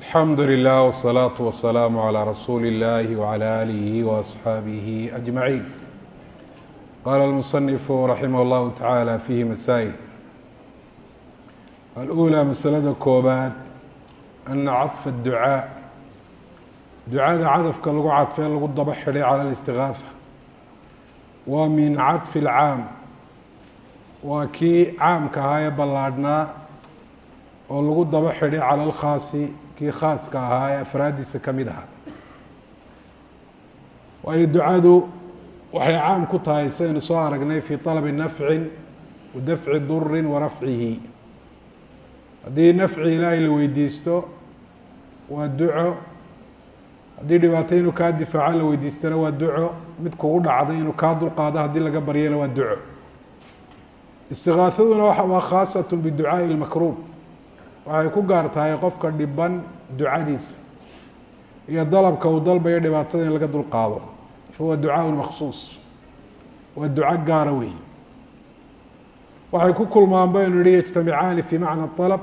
alxamdu lilah wsalaatu wasalaamu calaa rasuuli illahi وعلى aalihi waasxaabihi ajmaciin qaala المصنف raximah الله tacaala fiihi masaa'il الأولى masalada koobaad ana caطfa adducaa ducada cadafka lagu cadfee lagu daba xidhay cala alistigaatha waa min cadfi alcaam waa kii caamka ahaa ee ballaadhnaa oo lagu daba xidhay cala alkhaasi kii khaaska ahaa ee afraaddiisa ka mid ahaa waayo ducadu waxay caam ku tahay saynu soo aragnay fii طalabi nafcin wa dafci durin wa rafcihi haddii nafci ilaahay la weydiisto waa duco haddii dhibaato inuu kaa difaaco la weydiistana waa duco mid kugu dhacday inuu kaa dulqaado haddii laga baryana waa duco istigaahaduna waa khaasat biducaaءi اlmakruub waxay ku gaar tahay qofka dhiban ducadiisa iyo dalabka uu dalbayo dhibaatada in laga dulqaado fahuwa ducaaء maksuus waa duco gaara weey waxay ku kulmaan baynu nihi yجtamicaani fi macna طalb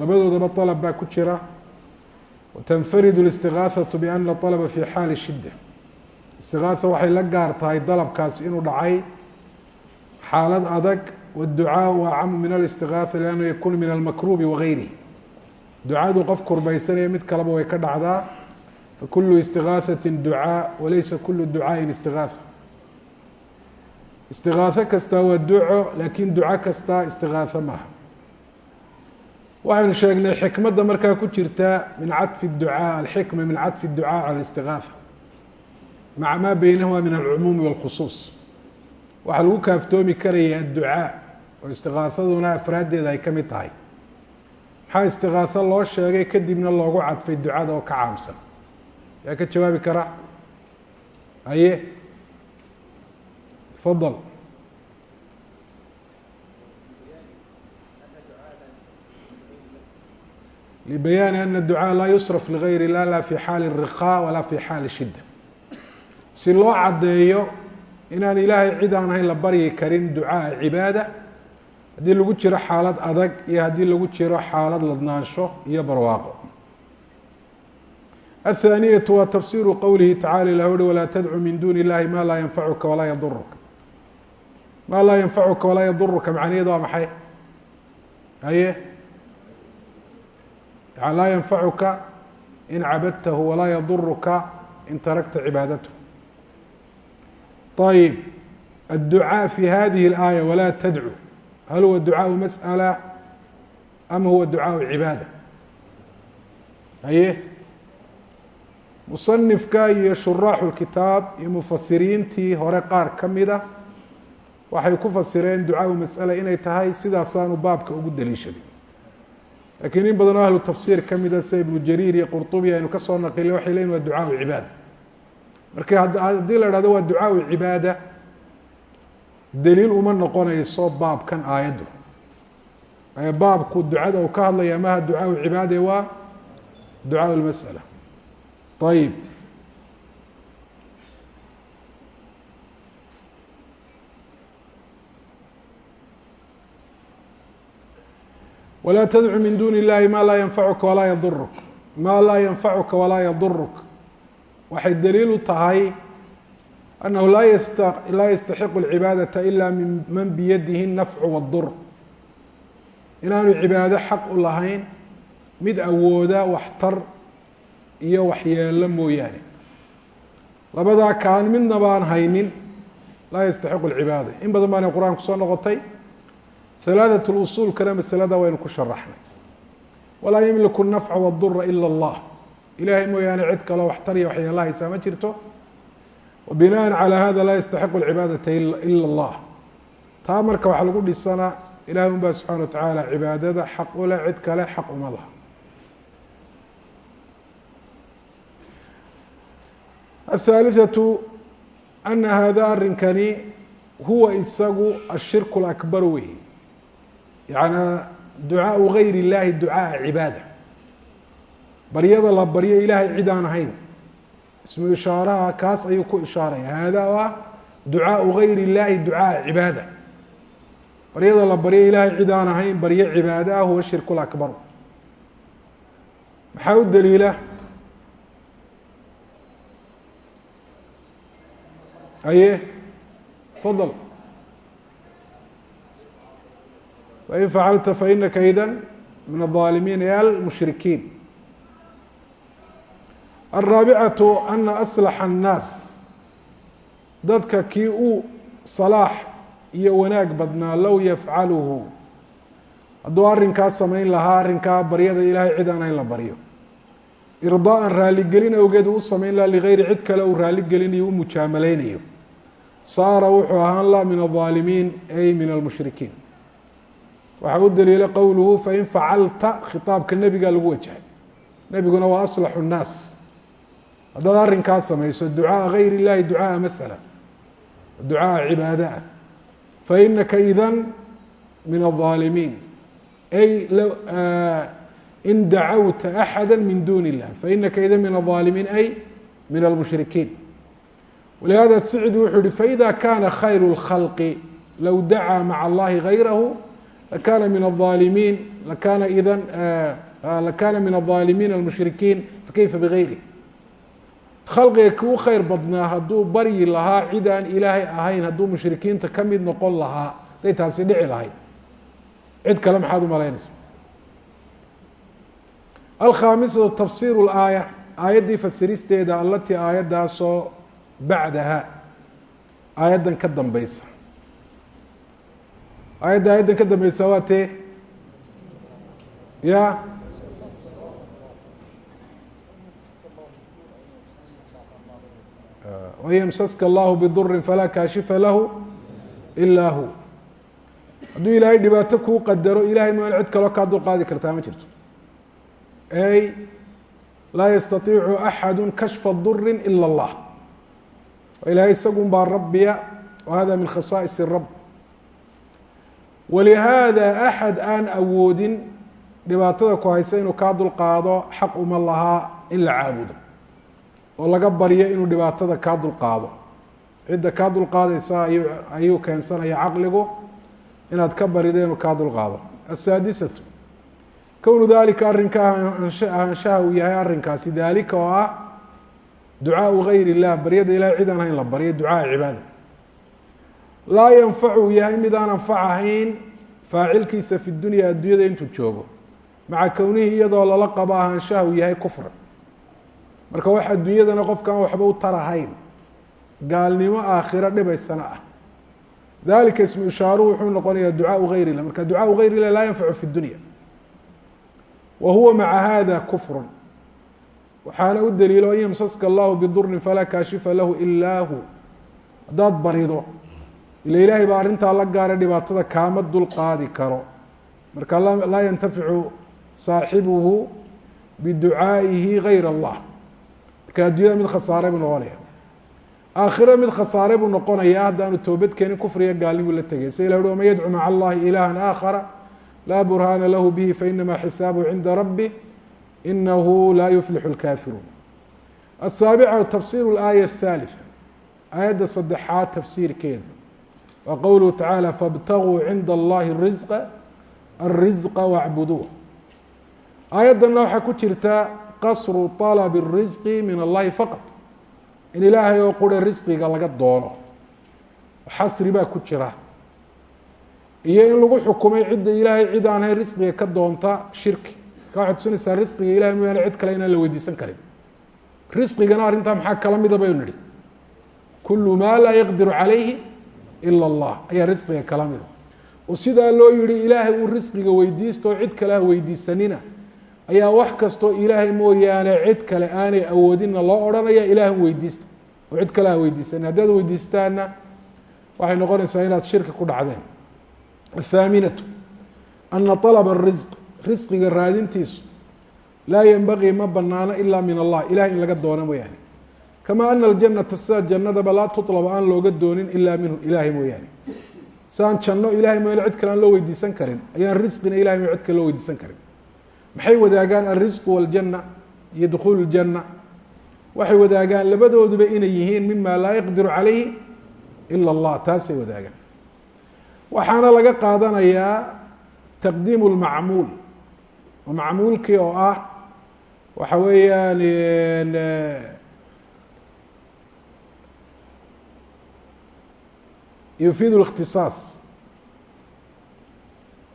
labadoodaba طalb baa ku jira watanfarid الاstigaaثaة bأna طalba fi xaali shida istigaatha waxay la gaar tahay dalabkaas inuu dhacay xaalad adag wاducaaء acamu min الاstigaaثa lannu yakun min almakrubi wagayrihi ducadu qof kurbaysanaya mid kaleba way ka dhacdaa fakulu istigaaثaةi ducaaء walaysa kulu ducaaءi istigaaثa istigaaثo kastaa waa duco laakiin duco kastaa istigaaثo maaha waxaynu sheegnay xikmadda markaa ku jirta min caطfi الducaaء alxikma min caطfi الducaaء calى الاstigaaثa maca maa beynahuma min alcumuumi wاlkhusuuص waxaa lagu kaaftoomi karaya adducaa oo istigaahaduna afraaddeeda ay ka mid tahay. Maxaa istigaatho loo sheegay kadibna loogu cadfay ducada oo ka caamsan? Yaa ka jawaabi kara? Haye? Fadal libayaani ana ducaa laa yusraf ligayr illah la fi xaali الrikaa walaa fi xaali shida si loo caddeeyo inaan ilaahay cid aan ahayn la baryi karin ducaa cibaada haddii lagu jiro xaalad adag iyo haddii lagu jiro xaalad ladnaansho iyo barwaaqo. Athaaniyatu waa tafsiru qowlihi tacala ilah uhi walaa tadcu min duuni illahi maa laa yanfacuka walaa yaduruka maa laa yanfacuka walaa yaduruka macnaheedu waa maxay? Haye? Laa yanfacuka in cabadtahu walaa yaduruka in tarakta cibaadatahu ayib adducaa fi hadihi اlaaya walaa tadcu hal huwa ducaaء masألة am huwa ducaaء cibaadة haye musanifka iyo shuraaxu kitaab iyo mufasiriintii hore qaar ka mida waxay ku fasireen ducaaءu masألة inay tahay sidaasaanu baabka ugu daliishaday lakiin in badan oo ahlu tafsir kamida sida ibnu jariir iyo qurطubi aynu kasoo naqilay waxay leyiin waa ducaaء cibaadة marka haddii la hahdo waa ducaaءu cibaada daliil uma noqonayso baabkan aayaddu baabku ducada uu ka hadlaya maha ducaaءu cibaade waa ducaaء اlmasأala ayib walaa tadcu min duni اllahi ma laa yanfacuka walaa yaduruk ma laa yanfacuka walaa yaduruk waxay daliil u tahay أنه laa yastaxiq الcibaadaةa ilا man biyadihi الnafcu والdur inaanu cibaado xaq u lahayn mid awooda waxtar iyo waxyeelo mooyaane labadaa kaan midna baan haynin laa yastaxiq الcibaada in badan baana qur-aan kusoo noqotay ثalaaثaة الusuulkana masalada waynu ku sharaxnay walaa ymliku الnafca والdura ilا الlah ilahay mooyaane cid kaloo waxtar iyo waxyeelo haysaa ma jirto wbinaءa calى hada laa yastaxiqu اlcibaadaةa ila اllah taa marka waxaa lagu dhisana ilahi un baa subxana wa tacaala cibaadada xaq u leh cid kale xaq uma laha aلثaaliثaةu ana hada arinkani huwa isagu ashirk اlakbar wey yani ducaaءu gayr اllahi ducaaءa cibaada baryada la baryo ilahay cid aan ahayn ismu ishaaraha kaas ayuu ku ishaaraya hada waa ducaaءu gayr اllahi ducaaءa cibaada baryada la baryo ilahay cid aan ahayn baryo cibaado ah huwa shirk اakbar maxaa u daliila aye fadl fain facalta fainaka ida min الظaalimiin e almushrikiin الraabicaةu ana aslaxa الnaas dadka kii u salaax iyo wanaag badnaa low yafcaluhu hadduu arrinkaa samayn lahaa arrinkaa baryada ilaahay cid aan in la baryo irdaaan raaligelin awgeed uu u samayn laha ligayri cid kale uu raaligelinayo u mujaamaleynayo saara wuxuu ahaan la min الظaalimiin ay min almushrikiin waxaa u daliila qowluhu fain facalta khitaabka nebigaa lagu wajahay nebiguna waa aslaxu الnaas haddaad arrinkaa samayso ducaaa gayr اllahi ducaaa masala ducaaa cibaada ah fainaka ida min الظaalimiin ay in dacawta axada min duni اllah fainaka ida min الظaalimiin ay min almushrikiin walihada sicdi wuxuu yihi faida kana khayr الkhalqi low dacaa maca allahi gayrahu lakana min الظaalimiin lakana ida lakana min الظaalimiin almushrikiin fakayfa bgayrih khalqiga kuu khayr badnaa hadduu baryi lahaa cid aan ilaahay ahayn hadduu mushrikiinta ka mid noqon lahaa haday taasi dhici lahayd. Cid kale maxaad u malaynaysa alkhaamisatu tafsiir اlaaya aayaddii fasiristeeda alatii aayaddaasoo bacdaha aayaddan ka dambeysa aayadda aayaddan ka dambeysa waa tee ya wymsaska allahu bduri falaa kaashifa lahu ilaa hu hadduu ilaahay dhibaato kuu qadaro ilahay maan cid kaloo kaa dulqaadi kartaa ma jirto ay laa yastaiicu axadu kashfa duri ila اllah ilahay isagun baa rabbiya wahada min khasaais rab walihaada axad aan awoodin dhibaatada ku haysa inuu kaa dulqaado xaq uma lahaa in la caabudo oo laga baryo inuu dhibaatada kaa dulqaado. Cidda kaa dulqaadaysa ayuu ayuu keensanaya caqligu inaad ka barido inuu kaa dulqaado. Asaadisatu kownu dalika arrinka ahaanshaha uu yahay arrinkaasi daalika oo ah ducaau gayr illah baryada ilahay cid aan hayn la baryo ducaa cibaada. Laa yanfacu yahay mid aan anfac ahayn faacilkiisa fi dunya addunyada intuu joogo. Maca kownihii iyadoo lala qabo ahaanshaha uu yahay kufra marka wax adduunyadana qofkaan waxba u tarahayn. Gaalnimo aakhiro dhibaysana ah. Dalika ismu ishaaruhu wuxuu noqonayaa ducaau gayr illah. Marka ducaau gayr laa yanfacu fi dunya. Wa huwa maca hada kufru waxaana u daliilo an yamsaska allahu bidurin falaa kaashifa lahu ilaa hu haddaad barido ila ilaahay baa arrintaa la gaara dhibaatada kaama dulqaadi karo. Marka laa yantaficu saaxibuhu biducaa'ihi gayr allah marka addunyada mid khasaare buu noqonaya aakhiro mid khasaare buu noqonayaa haddaanu toobad keenin kufriga gaalnibuu la tegay se ilah uhi waman yadcu maca allahi ilaahan aakhara laa burhaana lahu bihi fainamaa xisaabuhu cinda rabbi inahu laa yuflixu lkaafiruun asaabica tafsiru laaya athaalitha aayadda saddexaad tafsiirkeeda waa qowluhu tacaala fabtaguu cinda allahi risqa alrisqa wacbuduuh. Aayaddanna waxaa ku jirta qasru طalb الrisqi min allahi faqط in ilaahay oo qura risqiga laga doono xasri baa ku jira iyo in lagu xukumay cidda ilaahay cid aan hayn risqiga ka doonta shirki ka waxay tusinaysaa risqiga ilahay mooyaane cid kale inaan la weydiisan karin risqigana arrintaa maxaa kala mida baynu nihi kulu maa laa yaqdiru calayhi ila اllah ayaa risqiga kala mida oo sidaa loo yihi ilaahay uu risqiga weydiistoo cid kale ha weydiisanina ayaa wax kastoo ilaahay mooyaane cid kale aanay awoodinna loo odhanaya ilaahan weydiista. Oo cid kale ha weydiisanin haddaad weydiistaanna waxay noqonaysaa inaad shirki ku dhacdeen. Athaaminatu anna alaba risq risqiga raadintiisu laa yenbagii ma banaano ilaa min allah. Ilahay in laga doono mooyaane. Kamaa ana aljanata sidaa jannadaba laa tuطlab aan looga doonin ilaa minhu ilaahay mooyaane. Si aan janno ilahay mooyaane cid kale aan loo weydiisan karin. Ayaan risqina ilahay mo cid kale loo weydiisan karin maxay wadaagaan alrisqu waاljanna iyo dukhuul اljanna waxay wadaagaan labadooduba inay yihiin mima laa yaqdiru calayhi ila اllah taasay wadaagaan waxaana laga qaadanayaa taqdiimu اlmacmuul oo macmuulkii oo ah waxa weeyaan yufiid ااkhtiصاaص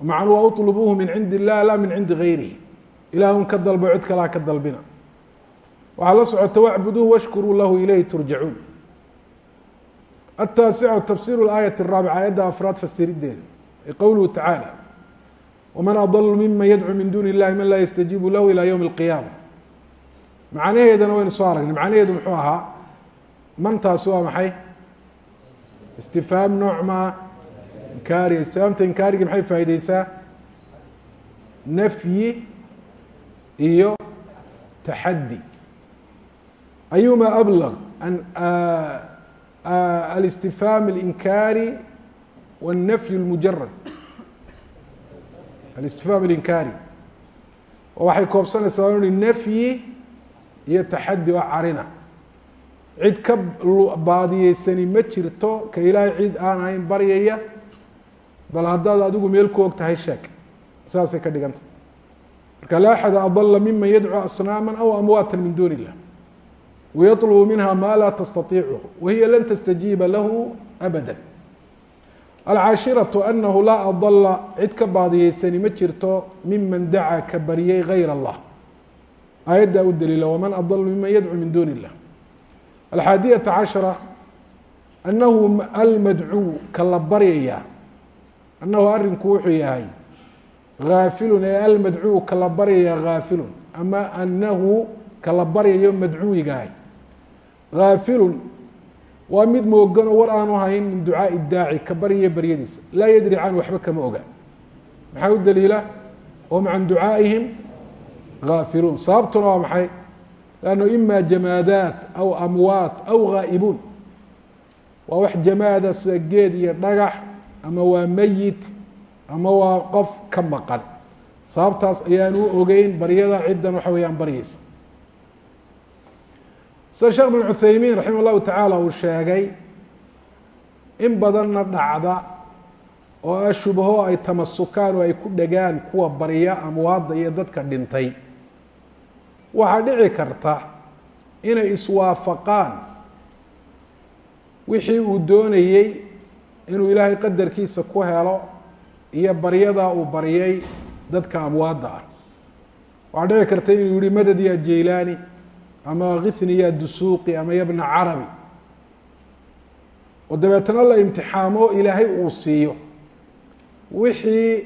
macnuu uطlubuuhu min cindi الlah la min cindi غayrihi ilaah un ka dalbo cid kalaa ka dalbina. Waxaa la socota wacbuduuh washkuruu lahu ilayhi turjacuun. Ataasicu tafsiru laayati araabica aayadda afraad fasirideeda ay qowluhu tacaala waman adalu miman yadcuu min duuni illahi man laa yastajiibu lahu ilaa yowmi alqiyaama. Macnaheedana waynu soo aragnay. Macnaheedu muxuu ahaa mantaasi waa ah maxay? Istifhaam nooc maa inkaariya istifhaamta inkaarigi maxay faa'ideysaa nafyi iyo taxaddi ayuma ablغ alistifhaam اlinkaari wالnafy اlmujarad alistifhaam اlinkaari oo waxay koobsanaysaa ui nafyi iyo taxaddi oo carina cid ka baadiyeysani ma jirto ka ilaahay cid aan ahayn baryaya bal haddaad adigu meel ku og tahay sheeg saasay ka dhiganta marka laa axada adala miman yadcuu asnaama aw amwaata min duuni illah wayطlbu minha ma laa tastaiichu wahiya lan tastajiiba lahu abada alcaashiraةu anahu laa adala cid ka baadiyeysani ma jirto miman dacaa ka baryay gayr اllah aayaddaa u daliila wman adl miman yadcuu min duni اllah alxaadiyata cashara anahu almadcuu ka la baryaya anahu arinku wuxuu yahay haafilun ee almadcuu ka la baryaya haafilun ama anahu ka la baryayo madcuuyigahay haafilun waa mid moogan oo war aanu hayn min ducaaءi daaci ka baryaya baryadiisa laa yadri canhu waxba kama oga maxaa u daliila hum can ducaaئihim haafiluun sababtuna waa maxay lanno ima jamaadaat aw amwaat aw gaa'ibuun waa wax jamaada sida geed iyo dhagax ama waa meyit ama waa qof ka maqan. Sababtaas ayaan u ogeyn baryada ciddan waxa weeyaan baryeysa sida sheekh bin cuthaymiin raximah llahu tacaala uu sheegay in badanna dhacda oo ah shubho ay tamasukaan oo ay ku dhegaan kuwa barya amwaadda iyo dadka dhintay. Waxaa dhici karta inay iswaafaqaan wixii uu doonayey inuu ilaahay qadarkiisa ku helo iyo baryadaa uu baryay dadka amwaadda ah. Waxaa dhici karta inuu yihi madad ya jeylaani ama kithni ya dusuuqi ama yabna carabi. Oo dabeetana la imtixaamo ilaahay uu siiyo. Wixii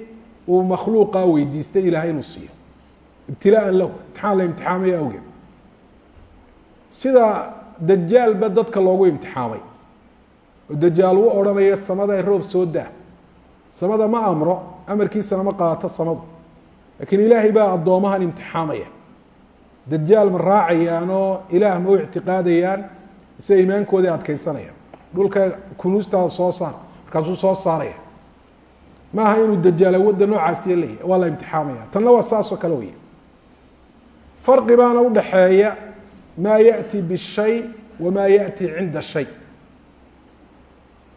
uu makhluuqa weydiistay ilaahay inuu siiyo. Ibtilaaan lahu imtixaan la imtixaamaya awgeed. Sida dajaalba dadka loogu imtixaamay. Oo dajaal u odhanayo samada roob soo daa samada ma amro amarkiisana ma qaato samadu. Laakiin ilaahay baa addoomahan imtixaamaya. Dajaal ma raacayaanoo ilaah ma u ictiqaadayaan mise iimaankooda adkaysanayaan dhulka kunuustaada soo saar markaasuu soo saaraya. Ma inuu dajaal awoodda noocaasiya leeyahy waa la imtixaamaya. Tanna waa saasoo kale wey farqi baana udhaxeeya maa yati bishay wamaa yati cinda shay.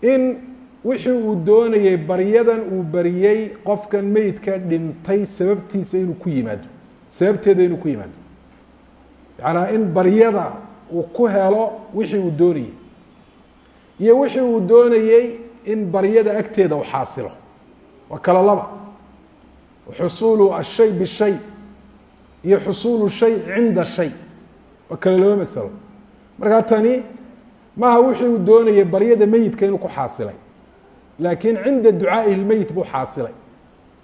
In wixii uu doonayey baryadan uu baryey qofkan meydka dhintay sababtiisa inuu ku yimaado. Sababteeda inuu ku yimaado. Yacanaa in baryada uu ku helo wixii uu doonayey iyo wixii uu doonayey in baryada agteeda u xaasilo. Waa kala laba. Xusuulu ashay bishay iyo xusuulu shay cinda shay. Waa kale laba masalo. Markaa tani maaha wixii uu doonayay baryada meyidka inuu ku xaasilay laakiin cinda ducaa'ihi lmeyit buu xaasilay.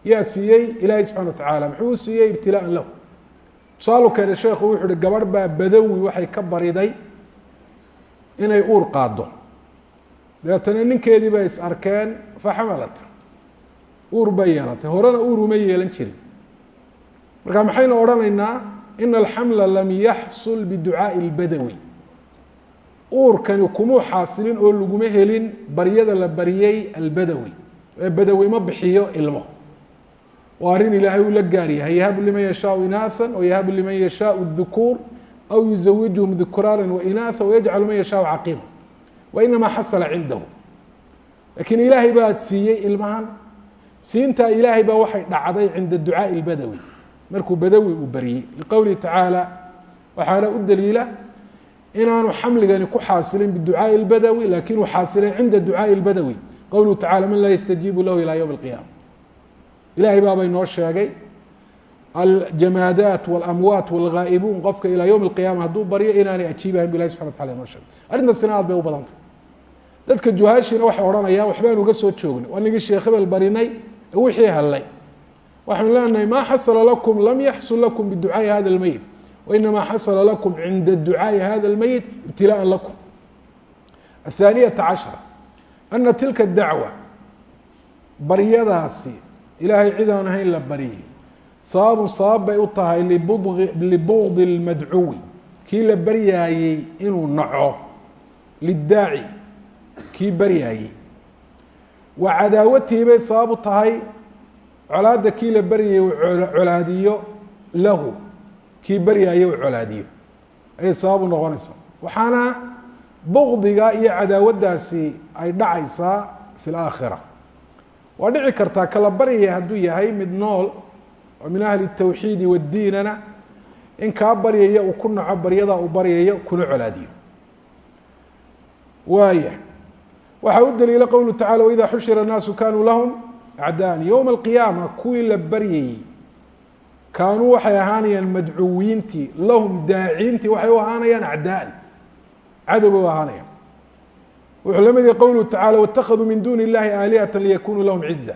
Yaa siiyey ilaahay subxana wa tacaala muxuu siiyey ibtilaaan lahu. Tusaalu keene sheekhu wuxu uhi gabadh baa badawi waxay ka bariday inay uur qaaddo. Dabeetana ninkeedii bay is arkeen faxamalat uur bay yeelatay horena uur uma yeelan jirin. Marka maxaynu odhanaynaa ina alxamla lam yaxsul biducaaءi اlbadawi uurkani kumuu xaasilin oo laguma helin baryada la baryay albadawi. Ee badawi ma bixiyo ilmo. Waa arrin ilaahay uu la gaaryahay yahabu liman yashaau inaaan o liman yashaau dukuur aw yuzawijuhum dukuraanan wainaaa wayajcalu man yashaau caqiima wa xasala cindahu. Laakiin ilaahay baa siiyey ilmahan. Siintaa ilaahay baa waxay dhacday cinda ducaai badawi markuu badawi uu baryey liqowlihi tacaala waxaana u daliila inaanu xamligani ku xaasilin biducaaءi اlbadawi lakin uu xaasilay cinda ducaaءi اlbadawi qowluhu tacala man laa yastajiibu lahu ilى ywm اlqiyama ilahay baabay noo sheegay aljamaadaat wاlamwaat wاlghaa'ibuun qofka ilaa ywm اlqiyama hadduu baryo inaanay ajiibahayn bu ilahi subxana wa tacala noo sheegay arrintaasina aad bay u badantay dadka juhaashiina waxay odhanayaan waxbaan uga soo joognay waa nigii sheekh hebel barinay ee wixii hallay waxaynu leenahay ma xasla lakum lam yaxsul lakum biducaaءi hada اlmeyit wainama xasla lakum cinda ducaaءi hada اlmeyit ibtilaaءa lakum aلthaaniyaةa cashra ana tilka dacwa baryadaasi ilaahay cid aan ahayn la baryay sababun sabab bay u tahay libugdi اlmadcuwi kii la baryaayey inuu naco lidaaci kii baryaayey wa cadaawatihi bay sabab u tahay colaadda kii la baryayey uu colaadiyo lahu kii baryaayey uu colaadiyo ayay sabab u noqonaysaa waxaana bugdiga iyo cadaawaddaasi ay dhacaysaa fi اlaakhira waa dhici kartaa kala baryaya hadduu yahay mid nool oo min ahli الtawxiidi wاdiinana in kaa baryaya uu ku naco baryadaa uu baryayo kuna colaadiyo waaya waxaa u daliila qowlu tacala waida xushira الnaasu kanuu lahum acdaan yowma alqiyaama kuwii la baryayey kaanuu waxay ahaanayaan madcuwiintii lahum daaciintii waxay u ahaanayaan acdaan. Cadow bay u ahaanayaan. Wuxuu la mid yahay qowluhu tacala waاtakaduu min duni اllahi aalihata liyakunuu lahum ciza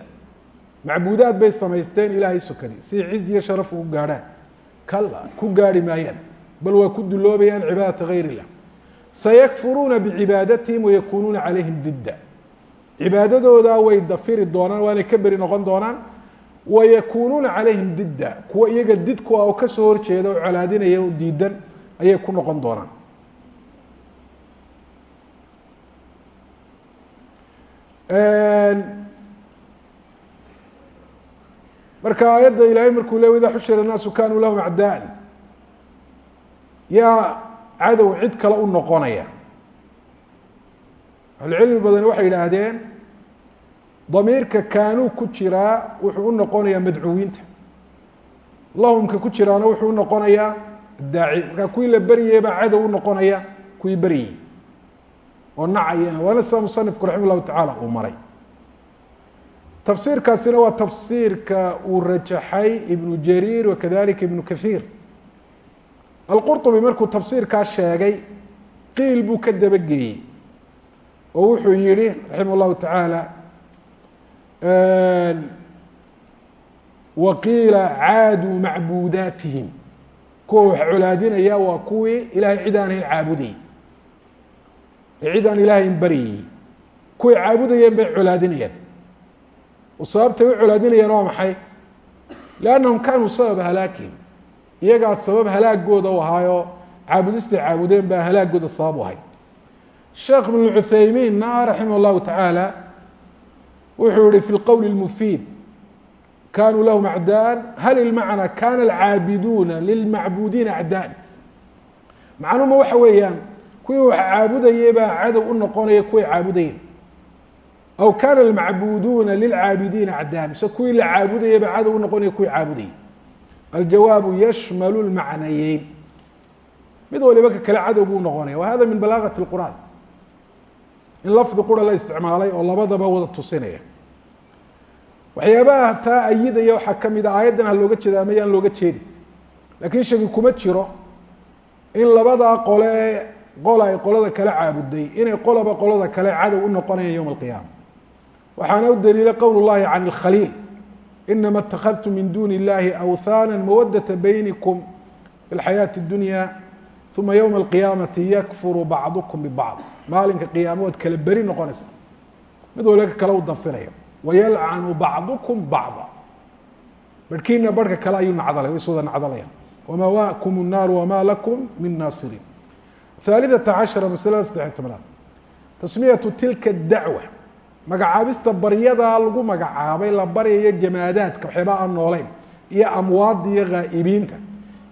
macbuudaad bay samaysteen ilaahay sokadi si ciz iyo sharaf ugu gaadhaan. Kala ku gaarhi maayaan. Bal waa ku duloobayaan cibaadata gayr illah sayakfuruuna bicibaadatihim wayakunuuna calayhim didda. Cibaadadoodaa way dafiri doonaan waanay ka beri noqon doonaan wayakunuuna calayhim didda kuwa iyaga didku ah oo ka soo horjeeda oo colaadinaya o diidan ayay ku noqon doonaan marka aayadda ilaahay markuu le ida xushira الnaasu kanuu lahum acdaan yaa cadow cid kale u noqonaya ahlucilmi badani waxay yidhaahdeen damiirka kaanuu ku jiraa wuxuu u noqonayaa madcuwiinta. Lahumka ku jiraana wuxuu unoqonayaa daaci. Markaa kuwii la beryayey baa u noqonaya kuwii beryayey oo nacayana waana sida musanifku raxima llahu tacaala uu maray. Tafsiirkaasina waa tafsiirka uu rajaxay ibnu jariir wakadalika ibnu kathiir. Alqurطubi markuu tafsiirkaa sheegay qiil buu ka dabageeyey. Oo wuxuu yihi raximah اllahu tacaala waqiila caaduu macbuudaatihim kuwa wax colaadinaya waa kuwii ilahay cid aan hayn caabudayey ee cid aan ilaahayn baryayey kuway caabudayeen bay colaadinayaan sababtay u colaadinayaan waa maxay liannahum kanuu sababa halaakihim iyagaa sabab halaagooda u ahaayoo caabudistay caabudeen baa halaagooda sabab u ahayd sheekh ibn cuthaymiinna raximah llahu tacaala wuxuu yihi fi lqowl اlmufiid kanuu lahum acdaan hal ilmacna kana alcaabiduuna lilmacbudiina acdaan. Macnuhuma waxa weeyaan kuwii wax caabudayey baa cadow u noqonaya kuway caabudayeen aw kana almacbuduuna lilcaabidiina acdaan mise kuwii la caabudayey baa cadow u noqonaya kuwii caabudayey aljawaabu yashmalu lmacnayeyn. Mid waliba ka kale cadow buu noqonaya wa hada min balaagati اlqur'aan in lafdi qura la isticmaalay oo labadaba wada tusinaya waxyaabaha taa ayidaya waxaa kamid a aayaddan ha looga jeeda ama yaan looga jeedi lakin shaki kuma jiro in labadaa qole ee qola ay qolada kale caabuday inay qolaba qolada kale cadow u noqonayaan yowma alqiyaama waxaana u daliila qowl llahi can اlkhaliil inama اtakadtum min duni اllahi awthana mawadata baynikum fi اlxayaati اdunya uma ywma alqiyaamati yakfuru bacdukum bibacd maalinka qiyaamo kala beri noqonaysa. Mid waliba ka u danfinayo wayalcanu bacdukum bacda. Barhkiina barhka kale ayuu nacdalay way is nacdalayaan. Wamawaakum الnaaru wama lakum min naasiriin. Haalidata cashara masalada saddexiyo tobnaad. Tasmiyatu tilka dacwa. Magacaabista baryadaa lagu magacaabay la baryayo jamaadaadka waxyaabaa aan nooleyn iyo amwaada iyo ghaa'ibiinta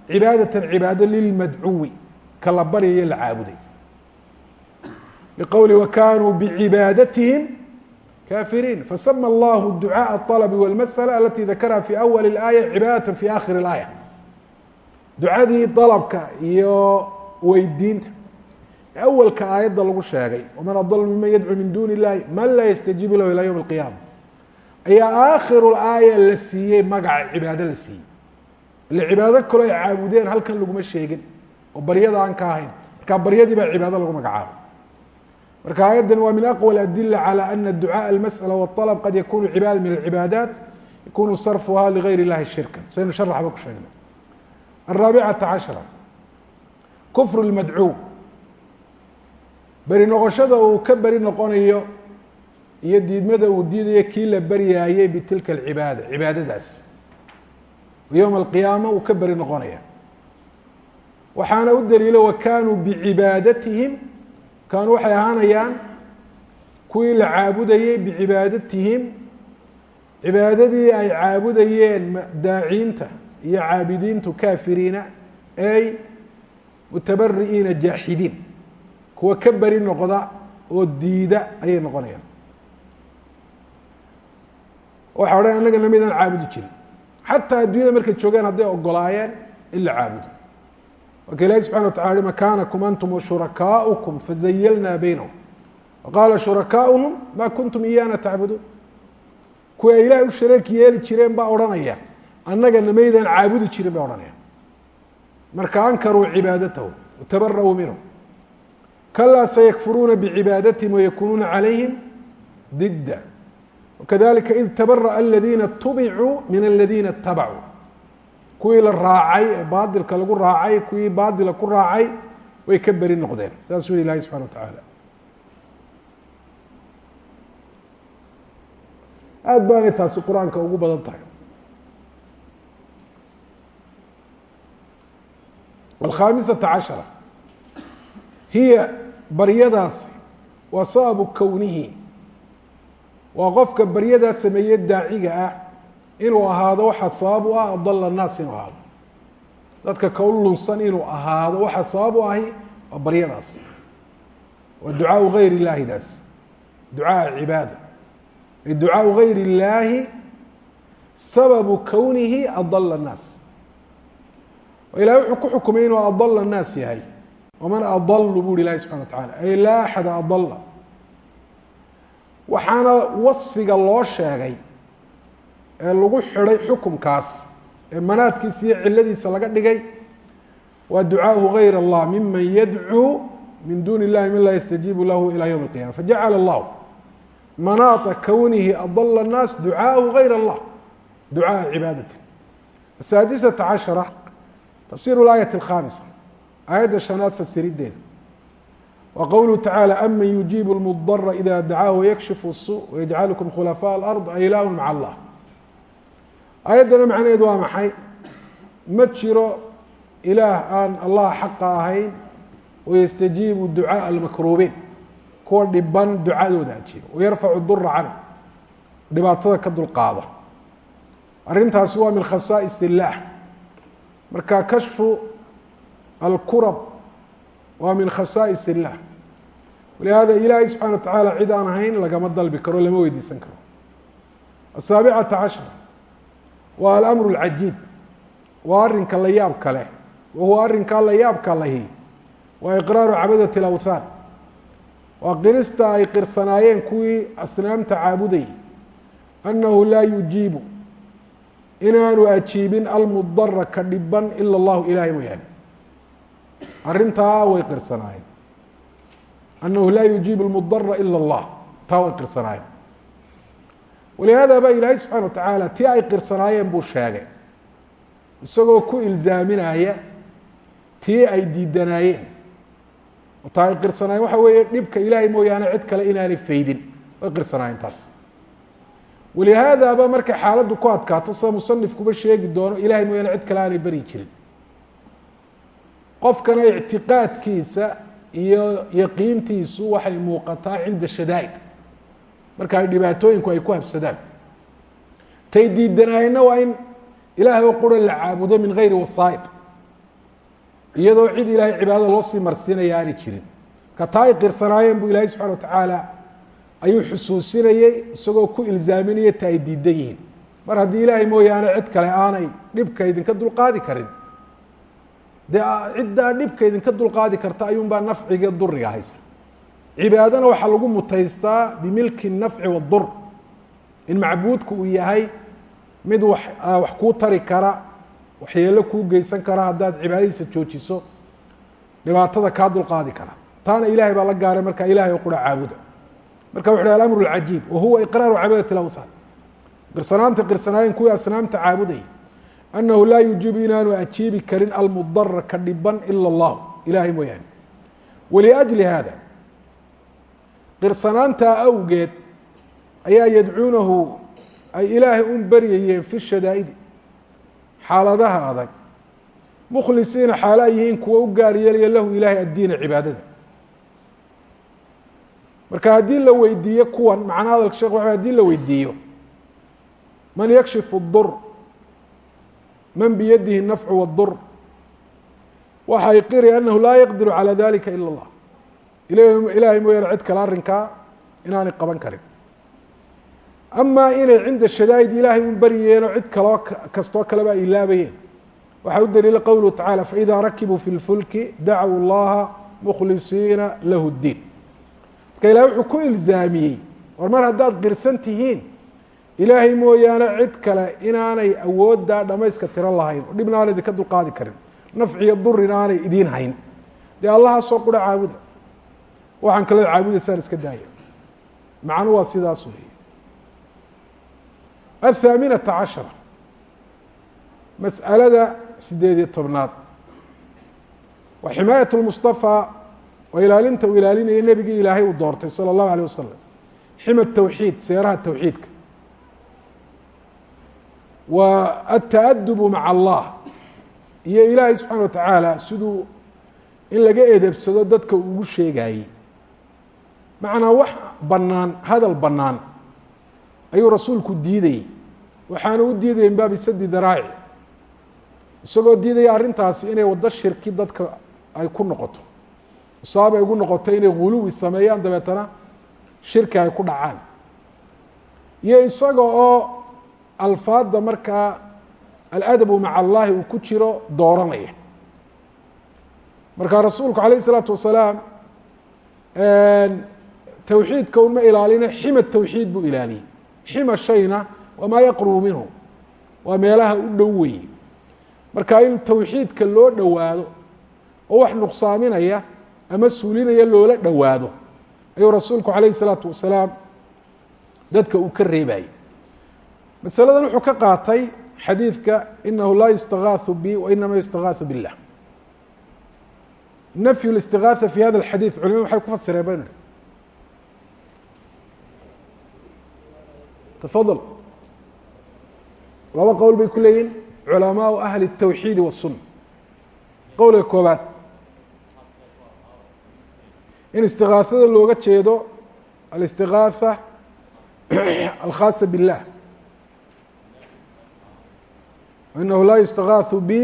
cibaadatan cibaado lilmadcuwi. Ka la baryayo la caabuday. liqowli wakanuu bicibaadatihim kafiriin fasama allahu ducaaء الطalb wاlmasأla alati dakaraha fi awali اlaaya cibaadata fi akhiri اlaaya ducadii dalabka iyo weydiinta awalka aayadda lagu sheegay waman adal miman yadcuu min duuni illahi man laa yastajiibu lahu ilaa ywm اlqiyaama ayaa aakhiru aaya la siiyey magaca cibaado la siiyey ile cibaado kaloo ay caabudeen halkan laguma sheegin oo baryada aan ka ahayn markaa baryadii baa cibaado lagu magacaabay marka aayaddan waa min aqwى adila calى ana ducaaء اlmasأla wالطalb qad yakunu cibaada min alcibaadaat yakunu sarfuha ligayr اllahi shirka saynu sharaxba ku sheegnay الرaaبcaةa caشhرة kfr الmadcuu beri noqoshada uu ka beri noqonayo iyo diidmada uu diidayo kii la beryaayey bitilka اcibaada cibaadadaas yowma الqiyaama uu ka beri noqonaya waxaana u daliilo wakanuu bicibaadatihim kaanuu waxay ahaanayaan kuwii la caabudayey bicibaadatihim cibaadadii ay caabudayeen daaciinta iyo caabidiintu kaafiriina ay mutabari'iina jaaxidiin kuwa ka beri noqda oo diida ayay noqonayaan. Waxa odhan annaga namidaan caabudi jirin. Xataa addunyada markay joogeen hadday ogolaayeen in la caabudo marka ilahi subxana watala hi makaanakum antum washurakaaukum fazayalnaa baynahum. Waqaala shurakaauhum ma kuntum iyaana tacbuduun kuwa ay ilahay u shareek yeeli jireen baa odhanaya annaga namaydaan caabudi jirin bay odhanayaan marka ankaruu cibaadatahu watabara'uu minhum kalaa sayakfuruuna bicibaadatihim wayakunuuna calayhim didda. Wakadalika id tabara'a aladiina tubicuu min aladiina itabacuu kuwii la raacay ee baadilka lagu raacay kuwii baadila ku raacay way ka beri noqdeen. Saasuu ilahi subxana wa tacaala aada baanay taasi qur'aanka ugu badan tahay. Alkhaamisata cashara. Hiya baryadaas waa sababu kownihi waa qofka baryadaa sameeye daaciga ah inuu ahaado waxaa sabab u ah adala naas inuu ahaado dadka ka u lunsan inuu ahaado waxaa sabab u ahi waa baryadaas waa ducaau gayr illahi daas ducaa cibaada ay ducaau gayr illaahi sababu kownihi adala الnaas ilahay wuxuu ku xukumay inuu adala الnaas yahay waman adalu bu hi ilahi subxana wa tacala ay laa axada adala waxaana wasfiga loo sheegay ee lagu xidhay xukumkaas ee manaadkiisa iyo ciladiisa laga dhigay waa ducaahu gayr allah miman yadcuu min duni اllahi man laa yastajiibu lahu ilى ywm اlqiyama fajacala اllahu manaata kwnihi adala الnaas ducaahu gayr allah ducaa cibaadati asaadisata cashara tafsir اlaayat اlkhamisa aayadda shanaad fasirideeda wa qowluhu tacaalى aman yujiibu اlmudara ida dacaahu yakshifu الsu wayajcalukum khulafaaء اlard a ilahu maca allah aayaddana macnaheedu waa maxay? Ma jiro ilaah aan allah xaqa ahayn wayastajiibu ducaaء almakruubiin kuwa dhiban ducadooda ajiiba wayarfacu dura canhu dhibaatada ka dulqaado arrintaasi waa min khasaa'is illaah. Marka kashfu alkurab waa min khasaa'is illah walihada ilaahay subxana wa tacaala cid aan ahayn lagama dalbi karo lama weydiisan karo. Asaabicata cashra waa alamru alcajiib. Waa arrinka la yaab kale. Wa huwa arrinkaa la yaabka lahi. Waa iqraaru cabadati alawthaan waa qirista ay qirsanaayeen kuwii asnaamta caabudayay annahu laa yujiibu. Inaanu ajiibin almudara ka dhiban ila allahu ilahay mooyaane. Arrintaa way qirsanaayeen annahu laa yujiibu almudara ila allah. Taa way qirsanaayeen walihaada baa ilaahay subxana wa tacaala tii ay qirsanaayeen buu sheegay isagoo ku ilzaaminaya tii ay diidanaayeen taa ay qirsanaayeen waxa weeye dhibka ilaahay mooyaane cid kale inaanay faydin way qirsanaayeen taas walihaadaba markay xaaladdu ku adkaato sida musanifkuba sheegi doono ilahay mooyaane cid kale aanay beri jirin qofkana ictiqaadkiisa iyo yaqiintiisu waxay muuqataa cinda shadaa'id marka ay dhibaatooyinku ay ku habsadaan. Tay diidanaayeenna waa in ilaahba qura la caabudo min gayri wasaa'id iyadoo cid ilaahay cibaadada loo sii marsiinaya aanay jirin. Marka taa ay qirsanaayeen buu ilaahay subxana wa tacaala ayuu xusuusinayey isagoo ku ilzaaminaya ta ay diidan yihiin. Mar haddii ilaahay mooyaane cid kale aanay dhibka idinka dulqaadi karin. Dee ciddaa dhibka idinka dulqaadi karta ayuunbaa nafciga duriga haysa cibaadana waxaa lagu mutaystaa bimilki nafci wadur in macbuudku uu yahay mid wax kuu tari kara waxyeelo kuu geysan kara haddaad cibaadadiisa joojiso dhibaatada kaa dulqaadi kara. Taana ilahay baa la gaaray marka ilahay qura caabuda. Marka wuxu uhi alamru lcajiib wa iqraaru cabaadati lawthan qirsanaanta qirsanaayeen kuwii asnaamta caabudayay annahu laa yujiibu inaanu ajiibi karin almudara ka dhiban ila اllah ilahay mooyaane. Waliajli hada qirsanaantaa awgeed ayaa yadcuunahu ay ilaahay un baryayeen fi shadaa'idi xaaladaha adag mukhlisiina xaalo ay yihiin kuwa u gaar yeelaya lahu ilaahay addiina cibaadada marka haddii la weydiiyo kuwan macna hadalka shekh waa hadii la weydiiyo man yakshifu الdur man biyadihi الnafcu wالdur waxay qiri anahu laa yaqdiru calى dalika ilا اllah ilaahay mooyaane cid kale arrinkaa inaanay qaban karin. Amaa inay cinda shadaa'id ilaahay un baryeeno cid kaloo kastoo kaleba ay ilaabayeen. Waxaa u daliila qowluhu tacala faidaa rakibuu fi lfulki dacaw allaha mukhlisiina lahu ddiin marka ilahay wuxuu ku ilzaamiyey war mar haddaad qirsan tihiin ilaahay mooyaane cid kale inaanay awooddaa dhammayska tiro lahayn oo dhibna aanay idinka dulqaadi karin nafciyo durin aanay idiin hayn. Dee allahaasoo qura caabuda waxaan kaloo caabudaysaan iska daaya macnu waa sidaas weeye athaaminata cashara mas'alada sideed iyo tobnaad waa ximaayat lmustafaa waa ilaalinta uu ilaalinaya nebigii ilaahay uu doortay salى اllahu alيه wasalam xima tawxiid seeraha tawxiidka wa ata'adubu maca allah iyo ilaahay subxaana wa tacaala siduu in laga edebsado dadka ugu sheegayey macnaa wax bannaan hadal bannaan. Ayuu rasuulku diidayey. Waxaana u diidaya min baabi sadi daraaci. Isagoo diidaya arrintaasi inay waddo shirki dadka ay ku noqoto. Saabay ugu noqoto inay guluwi sameeyaan dabeetana shirki ay ku dhacaan. Iyo isaga oo alfaadda markaa aladabu maca allahi uu ku jiro dooranaya. Marka rasuulku alayh الsalaatu wasalaam towxiidka un ma ilaalina xima towxiid buu ilaaliyey xima shayna waa maa yaqrubu minhu waa meelaha u dhow weeye. Marka in towxiidka loo dhowaado oo wax nuqsaaminaya ama suulinaya loola dhowaado ayuu rasuulku calayh isalaatu wasalaam dadka uu ka reebayay masaladan wuxuu ka qaatay xadiidka inahu laa yustagaau bi wa inama yustagaau billah. Nafyu listigaaa fi hada tafadal laba qowl bay ku leeyihin culamaau ahli الtawxiidi waالsuna qowlka koobaad in istigaahada looga jeedo alistigaatha alkhaasa biاllah inahu laa yustagaaثu bi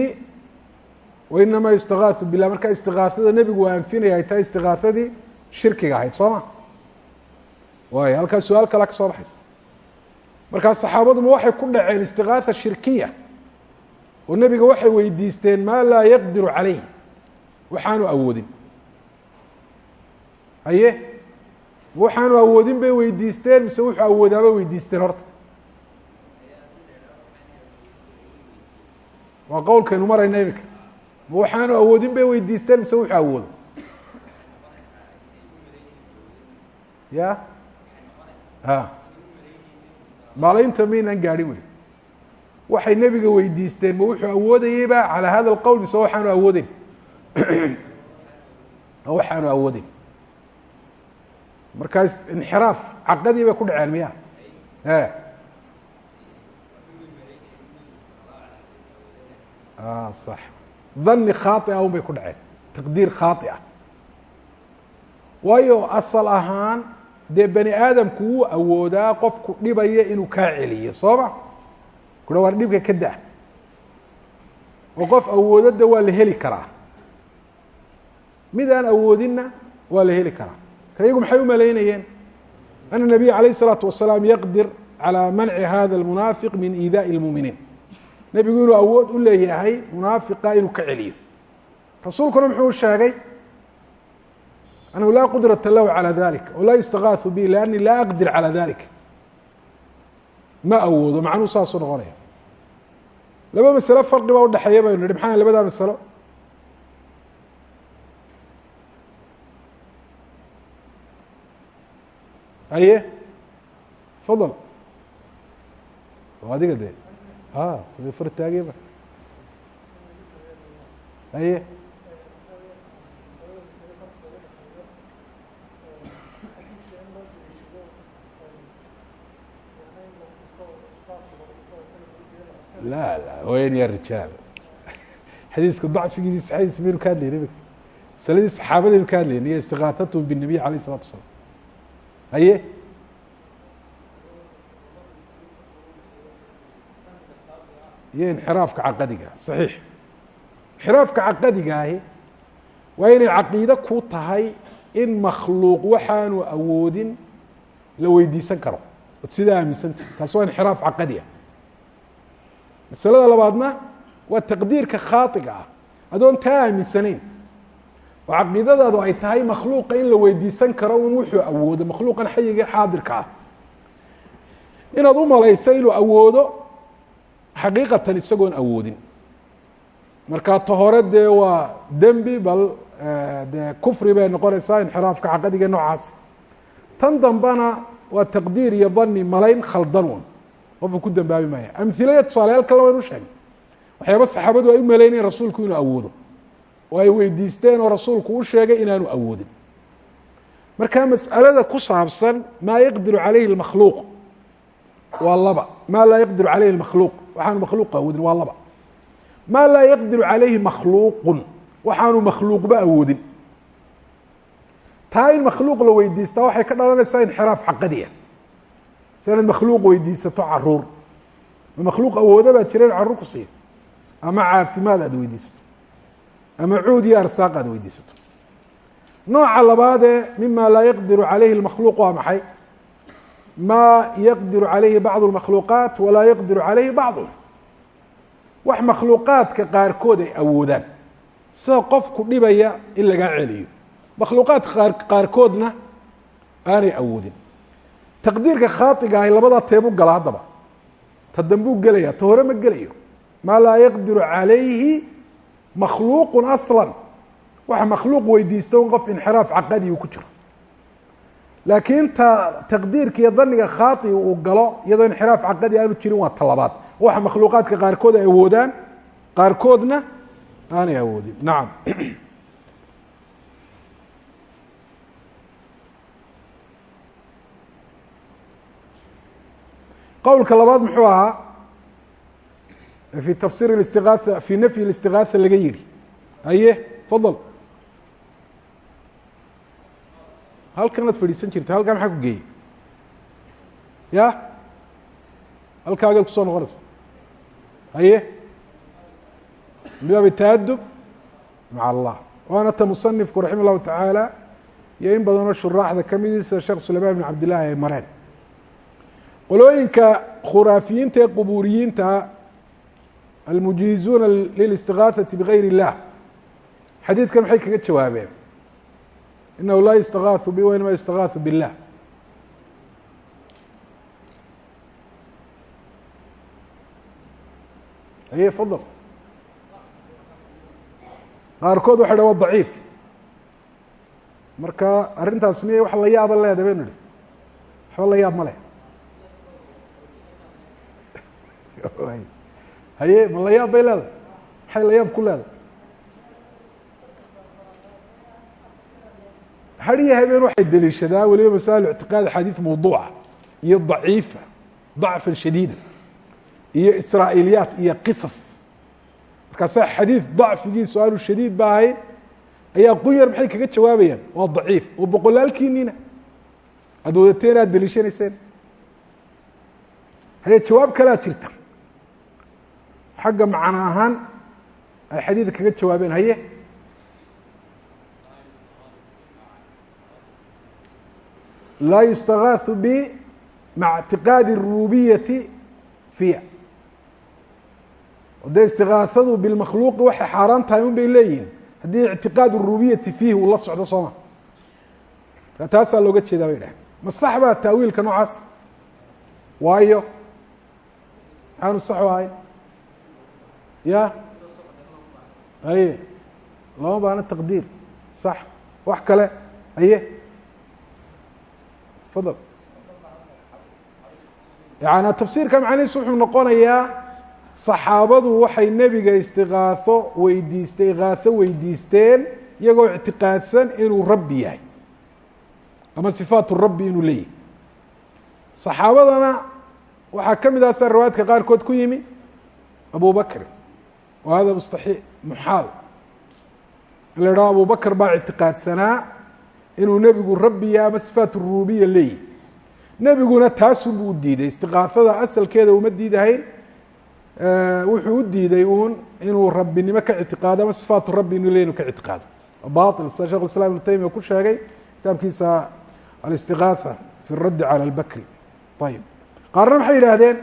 wainama yustagaaثu bilah marka istigaahada nebigu waa anfinaya ay tahay istigaahadii shirkiga ahayd soo ma waay halkaas su-aal kala ka soo baxaysa markaa saxaabaduma waxay ku dhaceen istigaatha shirkiya oo nebiga waxay weydiisteen maa laa yaqdiru calayh waxaanu awoodin. Haye? Waxaanu awoodin bay weydiisteen mise wuxuu awoodaaba weydiisteen horta? Waa qowlkaynu marayna imika ma waxaanu awoodin bay weydiisteen mise wuxuu awoodo ya? A malaynta maynaan gaadhin weli. Waxay nebiga weydiisteen ma wuxuu awoodayeyba calaa hada alqowl mise waxaanu awoodeyn waxaanu awoodeyn markaas inxiraaf caqadii bay ku dhaceen miya e sax. Dani khaaطia un bay ku dhaceen. Taqdiir khaaطia waayo asal ahaan dee bani aadamku wuu awoodaa qofku dhibaya inuu kaa celiyo soo ma kura waar dhibka ka da oo qof awoodada waa la heli karaa mid aan awoodinna waa la heli karaa ka iyagu maxay u malaynayeen ana nabiy alayh الsalaatu wasalaam yaqdir calى manci hada اlmunaafiq min iidaaءi اlmuminiin nebigu inuu awood u leeyahay munaafiqa inuu ka celiyo rasuulkuna muxuu sheegay anhu laa qudrata lahu calى dalik o laa yustagaaثu bi lani laa aqdir calى dalik ma awoodo macnuhu saasuu noqonaya laba masalo farqi baa udhexeeya baynu nihi maxaa labadaa masalo haye fadl adiga de a sida la haween ya rijaal xadiiska dacfigiisa xadiis maynu ka hadlayna imika masaladii saxaabadaynu ka hadlayna iyo istikaahatahum binabiy alayh isalatu wasalaam haye iyo inxiraafka caqadiga saxiix inxiraafka caqadigaahi waa inay caqiide ku tahay in makhluuq waxaanu awoodin la weydiisan karo sidaa aaminsanta taasi waa inxiraaf caqadi masalada labaadna waa taqdiirka khaaiga ah. Adoon taa aaminsanayn. Oo caqiidadaadu ay tahay makhluuqa in la weydiisan karo un wuxuu awoodo makhluuqan xayiga xaadirka ah. Inaad u malayso inuu awoodo xaqiiqatan isagoon awoodin. Markaa ta hore dee waa dembi bal dee kufri bay noqonaysaa inxiraafka caqadiga noocaasi tan dambena waa taqdiir iyo dani malayn khaldanun qofku ku dambaabi maaya amhilaya tusaalayaal kale waynu sheegay. Waxyaaba saxaabadu ay u malaynayen rasuulku inuu awoodo. Oo ay weydiisteen oo rasuulku u sheegay inaanu awoodin. Marka mas'alada ku saabsan maa yaqdiru calayhi اmakhluuq waa laba. Maa laa yaqdiru calayhi makhluuq waxaanu makhluuq awoodin waa laba. Maa laa yaqdiru calayhi makhluuqun waxaanu makhluuqba awoodin. Taa in makhluuq la weydiistaa waxay ka dhalanaysaa inxiraaf caqadiya si inaad makhluuq weydiisato carruur ma makhluuq awooda baa jira in carruur ku siiyo ama caafimaad aad weydiisato ama cuud iyo arsaaq aad weydiisato nooca labaadee mima laa yaqdiru calayhi اmakhluuq waa maxay ma yaqdiru calayhi bacd اmakhluuqaat walaa yaqdiru calayhi bacdu wax makhluuqaadka qaarkood ay awoodaan sida qofku dhibaya in lagaa celiyo makhluuqaadka qaarkoodna aanay awoodin taqdiirka khaaiga ahi labadaa teebuu gala haddaba ta dambuu gelaya ta hore ma gelayo. Maa laa yaqdiru calayhi makhluuqu asla waxa makhluuq weydiista un qof inxiraaf caqadi uu ku jiro. Laakiin ta taqdiirka iyo daniga khaai uu galo iyadoo inxiraaf caqadi aanu jirin waa ta labaad. Waxa makhluuqaadka qaarkood ay awoodaan qaarkoodna aanay awoodin. Nacam qowlka labaad muxuu ahaa fi tafsir اstigaaa fi nafyi ااstigaatha laga yihi aye fadl halkanaad fadhiisan jirta halkaa maxaa ku geeyey ya halkaagaad kusoo noqonaysa aye min baab taadub maca allah waana ta musanifku raxima الlahu taعaalى iyo in badanoo shuraaxda kamidisa sheekh sulayman bn cabd llahi ay mareen qolooyinka khuraafiyiinta ee qubuuriyiinta almujiizuuna lilistigaahati bigayr اllah xadiidkan maxay kaga jawaabeen inahu laa yustagaaثu bi wainama yustagaaثu biاllah aye fadl qaarkood waxay dha wa daciif marka arrintaas miya wax la yaaba leeda baynu ihi waxba la yaab ma leh Haye ma la yaab bay leedahay maxay la yaab ku leedahay hariya habeen waxay deliishadaan weliba masail ictiqaad axaadiid mawduuca iyo daciifa dacfan shadiida iyo israa'iiliyaat iyo qisas. Markaasaa xadiid dacfigiisu aanu shadiid ba ahayn ayaa qunyar maxay kaga jawaabayaan waa daciif oo boqolaalkiinina aada wadateen aad deliishanayseen haye jawaab kalea jirta xagga macno ahaan ay xadiidka kaga jawaabeen haye laa yustagaaثu bi maca اctiqaadi الrububiyati fiiha o dee istigaahadu bilmakhluuqi waxay xaaraan tahay un bay leeyihin haddii ictiqaad rububiyati fiihi uu la socdo sooma marka taasaa looga jeedaa bay dhahen ma sax baa taawiilka noocaas waayo maxaanu saxu ahayn ya. Haye lama baana taqdiir. Sax. Wax kale. Haye fadal. Yaani tafsiirka macnihiisu wuxuu noqonayaa saxaabadu waxay nebiga istiqaaho weydiistay ikaaho weydiisteen iyagoo ictiqaadsan inuu rabbi yahay. Ama sifaatu rabbi inuu leeyahy saxaabadana waxaa ka mid ah sa riwaayadka qaarkood ku yimi abu bakrin wa hada mustaxi muxaal in la idhaho abu bakr baa ictiqaadsanaa inuu nebigu rabbi yahay ama sifaat rububiya leeyahy. Nebiguna taasunbuu u diiday. Istiqaahada asalkeeda uma diidahayn. Wuxuu u diiday uun inuu rabbinimo ka ictiqaado ama sifaatu rabbi inuu ley inu ka ictiqaado. Bail sida shekh islam ibnu taymiya ku sheegay kitaabkiisa alistiqaatha fi raddi cala albakri. Ayib qaarna maxay yidhaahdeen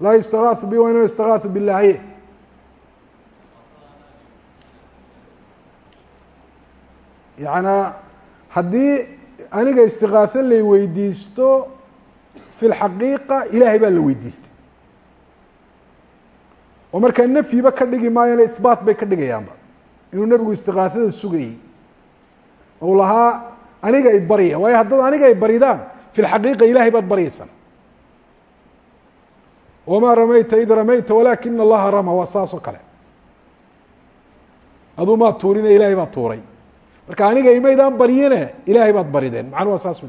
laa yustagaau bi wa inama yustagaau billahiye yaعnaa haddii aniga istiqaaho lay weydiisto fi اlxaqiiqa ilahay baa la weydiistay oo markaa nafyiba ka dhigi maayana ihbaat bay ka dhigayaanba inuu nebigu istiqaahada sugayey ou lahaa aniga i barya waayo haddaad aniga ay baridaan fi lxaqiiqa ilahay baad baryaysaan wamaa ramayta id ramayta walaakina allaha rama waa saas oo kale aduu maa tuurine ilahay baa tuuray marka aniga imaydaan baryine ilahay baad barideen macnu waa saas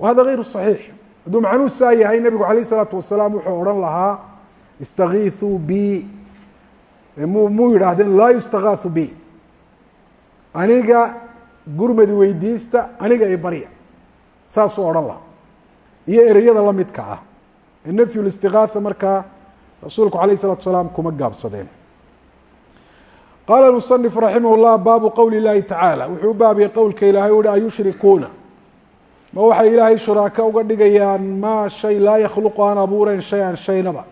wa hada gayru صaxiix hadduu macnuu saa yahay nebigu alayه الsalaatu wasalaam wuxuu odhan lahaa istagiiثuu bi mu muu yidhaahdeen laa yustagaaثu bi aniga gurmadi weydiista aniga i barya saasuu odhan lahaa iyo ereyada la midka ah nafyu listigaatha markaa rasuulku alayh isalatu salaam kuma gaabsadeen qaala musanif raximah llah baabu qowli illaahi tacaala wuxuu u baabiyey qowlka ilaahay uhi ayushrikuuna ma waxay ilaahay shuraaka uga dhigayaan maa shay laa yakhluqu aan abuureyn shay-an shaynaba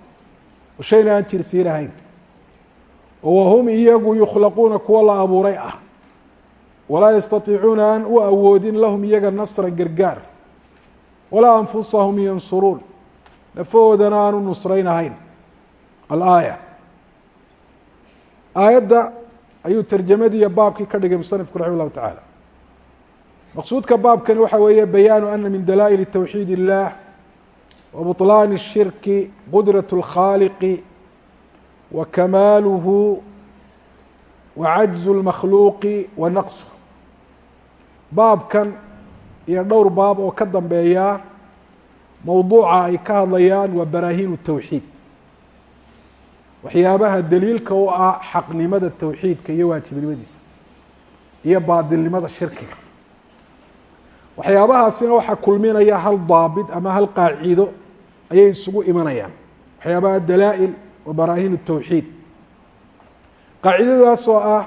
oo shayna aan jirsiinahayn oo wahum iyagu yukhlaquuna kuwa la abuuray ah walaa yastatiicuuna aan u awoodin lahum iyaga nasra gargaar walaa anfusahum yansuruun nafahoodana aan u nusraynahayn alaaya aayadda ayuu tarjamadiiyo baabkii ka dhigay musanifku raxima llahu tacaala maqsuudka baabkani waxa weeye bayaanu ana min dalaa'il towxiid illah wa buطlaani الshirki qudraة اlkhaaliqi wa kamaaluhu wa cajzu اlmakhluuqi wa naqsu baabkan iyo dhowr baab oo ka dambeeya mowduuca ay ka hadlayaan waa baraahiin الtowxiid waxyaabaha daliilka u ah xaqnimada towxiidka iyo waajibnimadiisa iyo baadilnimada shirkiga waxyaabahaasina waxaa kulminaya hal daabit ama hal qaacido ayay isugu imanayaan waxyaabaha dalaa-il wa baraahin الtowxiid qaacidadaas oo ah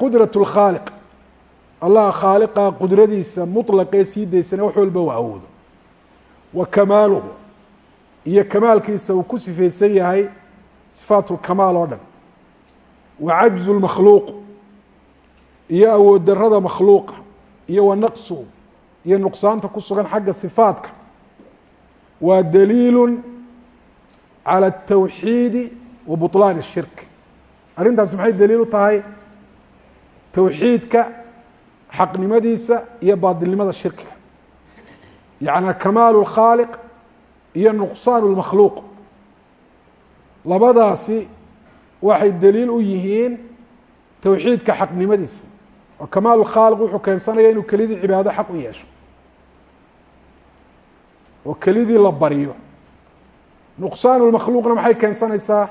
qudraة اlkhaaliq allah khaaliqa qudradiisa muطlaqee sii daysana wax walba u awoodo wa kamaaluhu iyo kamaalkiisa uu ku sifaysan yahay sifaat اlkamaal oo dhan wa cajzu اlmakhluuq iyo awood darada makhluuqa iyo wa naqsu iyo nuqsaanta ku sugan xagga sifaatka waa daliilu calى الtowxiidi wa buطlaan الshirk arrintaasi maxay daliil u tahay towxiidka xaqnimadiisa iyo baadilnimada shirkiga. Yacnaa kamaalu اlkhaaliq iyo nuqsaan اlmakhluuq labadaasi waxay daliil u yihiin towxiidka xaqnimadiisa. Oo kamaal khaaliq wuxuu keensanaya inuu kelidii cibaado xaq u yeesho. Oo kelidii la baryo nuqsaan lmakhluuqna maxay keensanaysaa?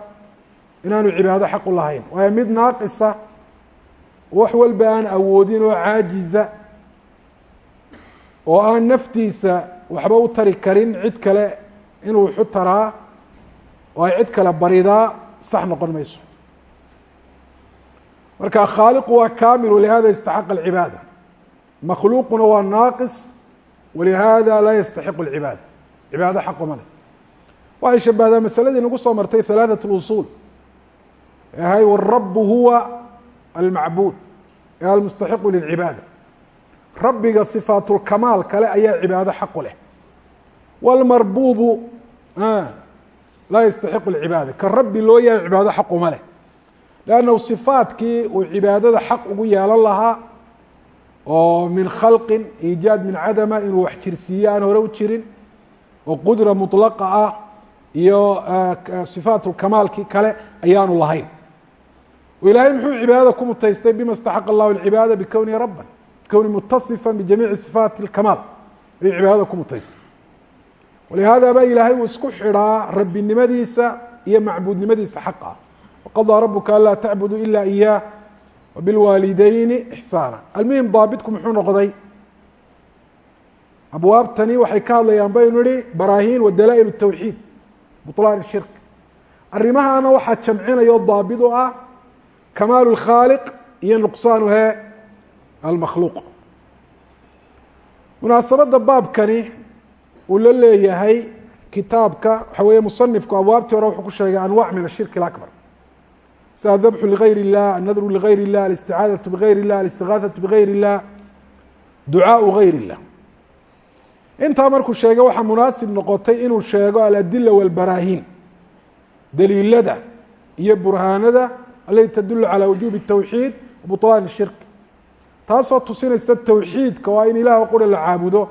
Inaanu cibaado xaq u lahayn. Waayo mid naaqisa wax walba aan awoodin oo caajiza oo aan naftiisa waxba u tari karin cid kale inuu waxu taraa oo ay cid kale baridaa sax noqon mayso. Marka khaaliqu waa kaamil walihada yastaxaq alcibaada. Makhluuquna waa naaqis walihada laa yastaxiqu alcibaada. Cibaado xaquma leh. Waxay shabahdaa masaladii nagu soo martay halaaثat اlusuul ahay warabu huwa almacbuud ee almustaxiqu lilcibaada rabbiga sifaatulkamaal kale ayaa cibaado xaqu leh wاlmarbuubu laa yastaxiqu lcibaada ka rabbi loo yahay cibaado xaq uma leh lannahu sifaadkii uu cibaadada xaq ugu yeelan lahaa oo min khalqin iijaad min cadama inuu wax jirsiiyo aan hore u jirin oo qudra mulaqa ah iyo sifaat kale ayaanu lahayn ilaahay muxuu cibaadada ku mutaystay bima staxaqa allahu alcibaada bikownihi rabban kowni mutasifan bijamiici sifaati alkamaal ayuu cibaadada ku mutaystay walihaadaa baa ilaahay uu isku xidhaa rabbinimadiisa iyo macbuudnimadiisa xaq ah waqadaa rabuka anlaa tacbudu ila iyaah wabilwaalidayni ixsaana almuhim daabitku muxuu noqday abwaabtani waxay ka hadlayaan baynu ihi baraahiin wa dalaa'il tawxiid buطlaan shirk arrimahaana waxaa jamcinayao daabit u ah kamaal اkhaaliq iyo nuqsaanuhe almakhluuq munaasabadda baabkani uu la leeyahay kitaabka waxa weeye musanifku abwaabtii hore wuxuu ku sheegay anwac min ashirki اakbar sida adabxu ligayr الlah annadru ligayr الlah alisticaadaةu bigayr الlah alistigaathaةu bigayr الlah ducaaءu gayr الlah intaa markuu sheegay waxaa munaasib noqotay inuu sheego aladila wاlbaraahin daliilada iyo burhaanada alati tadulu calى wujubi الtawxiid wbuطlaan الshirk taasoo tusinaysa tawxiidka waa in ilaah qura la caabudo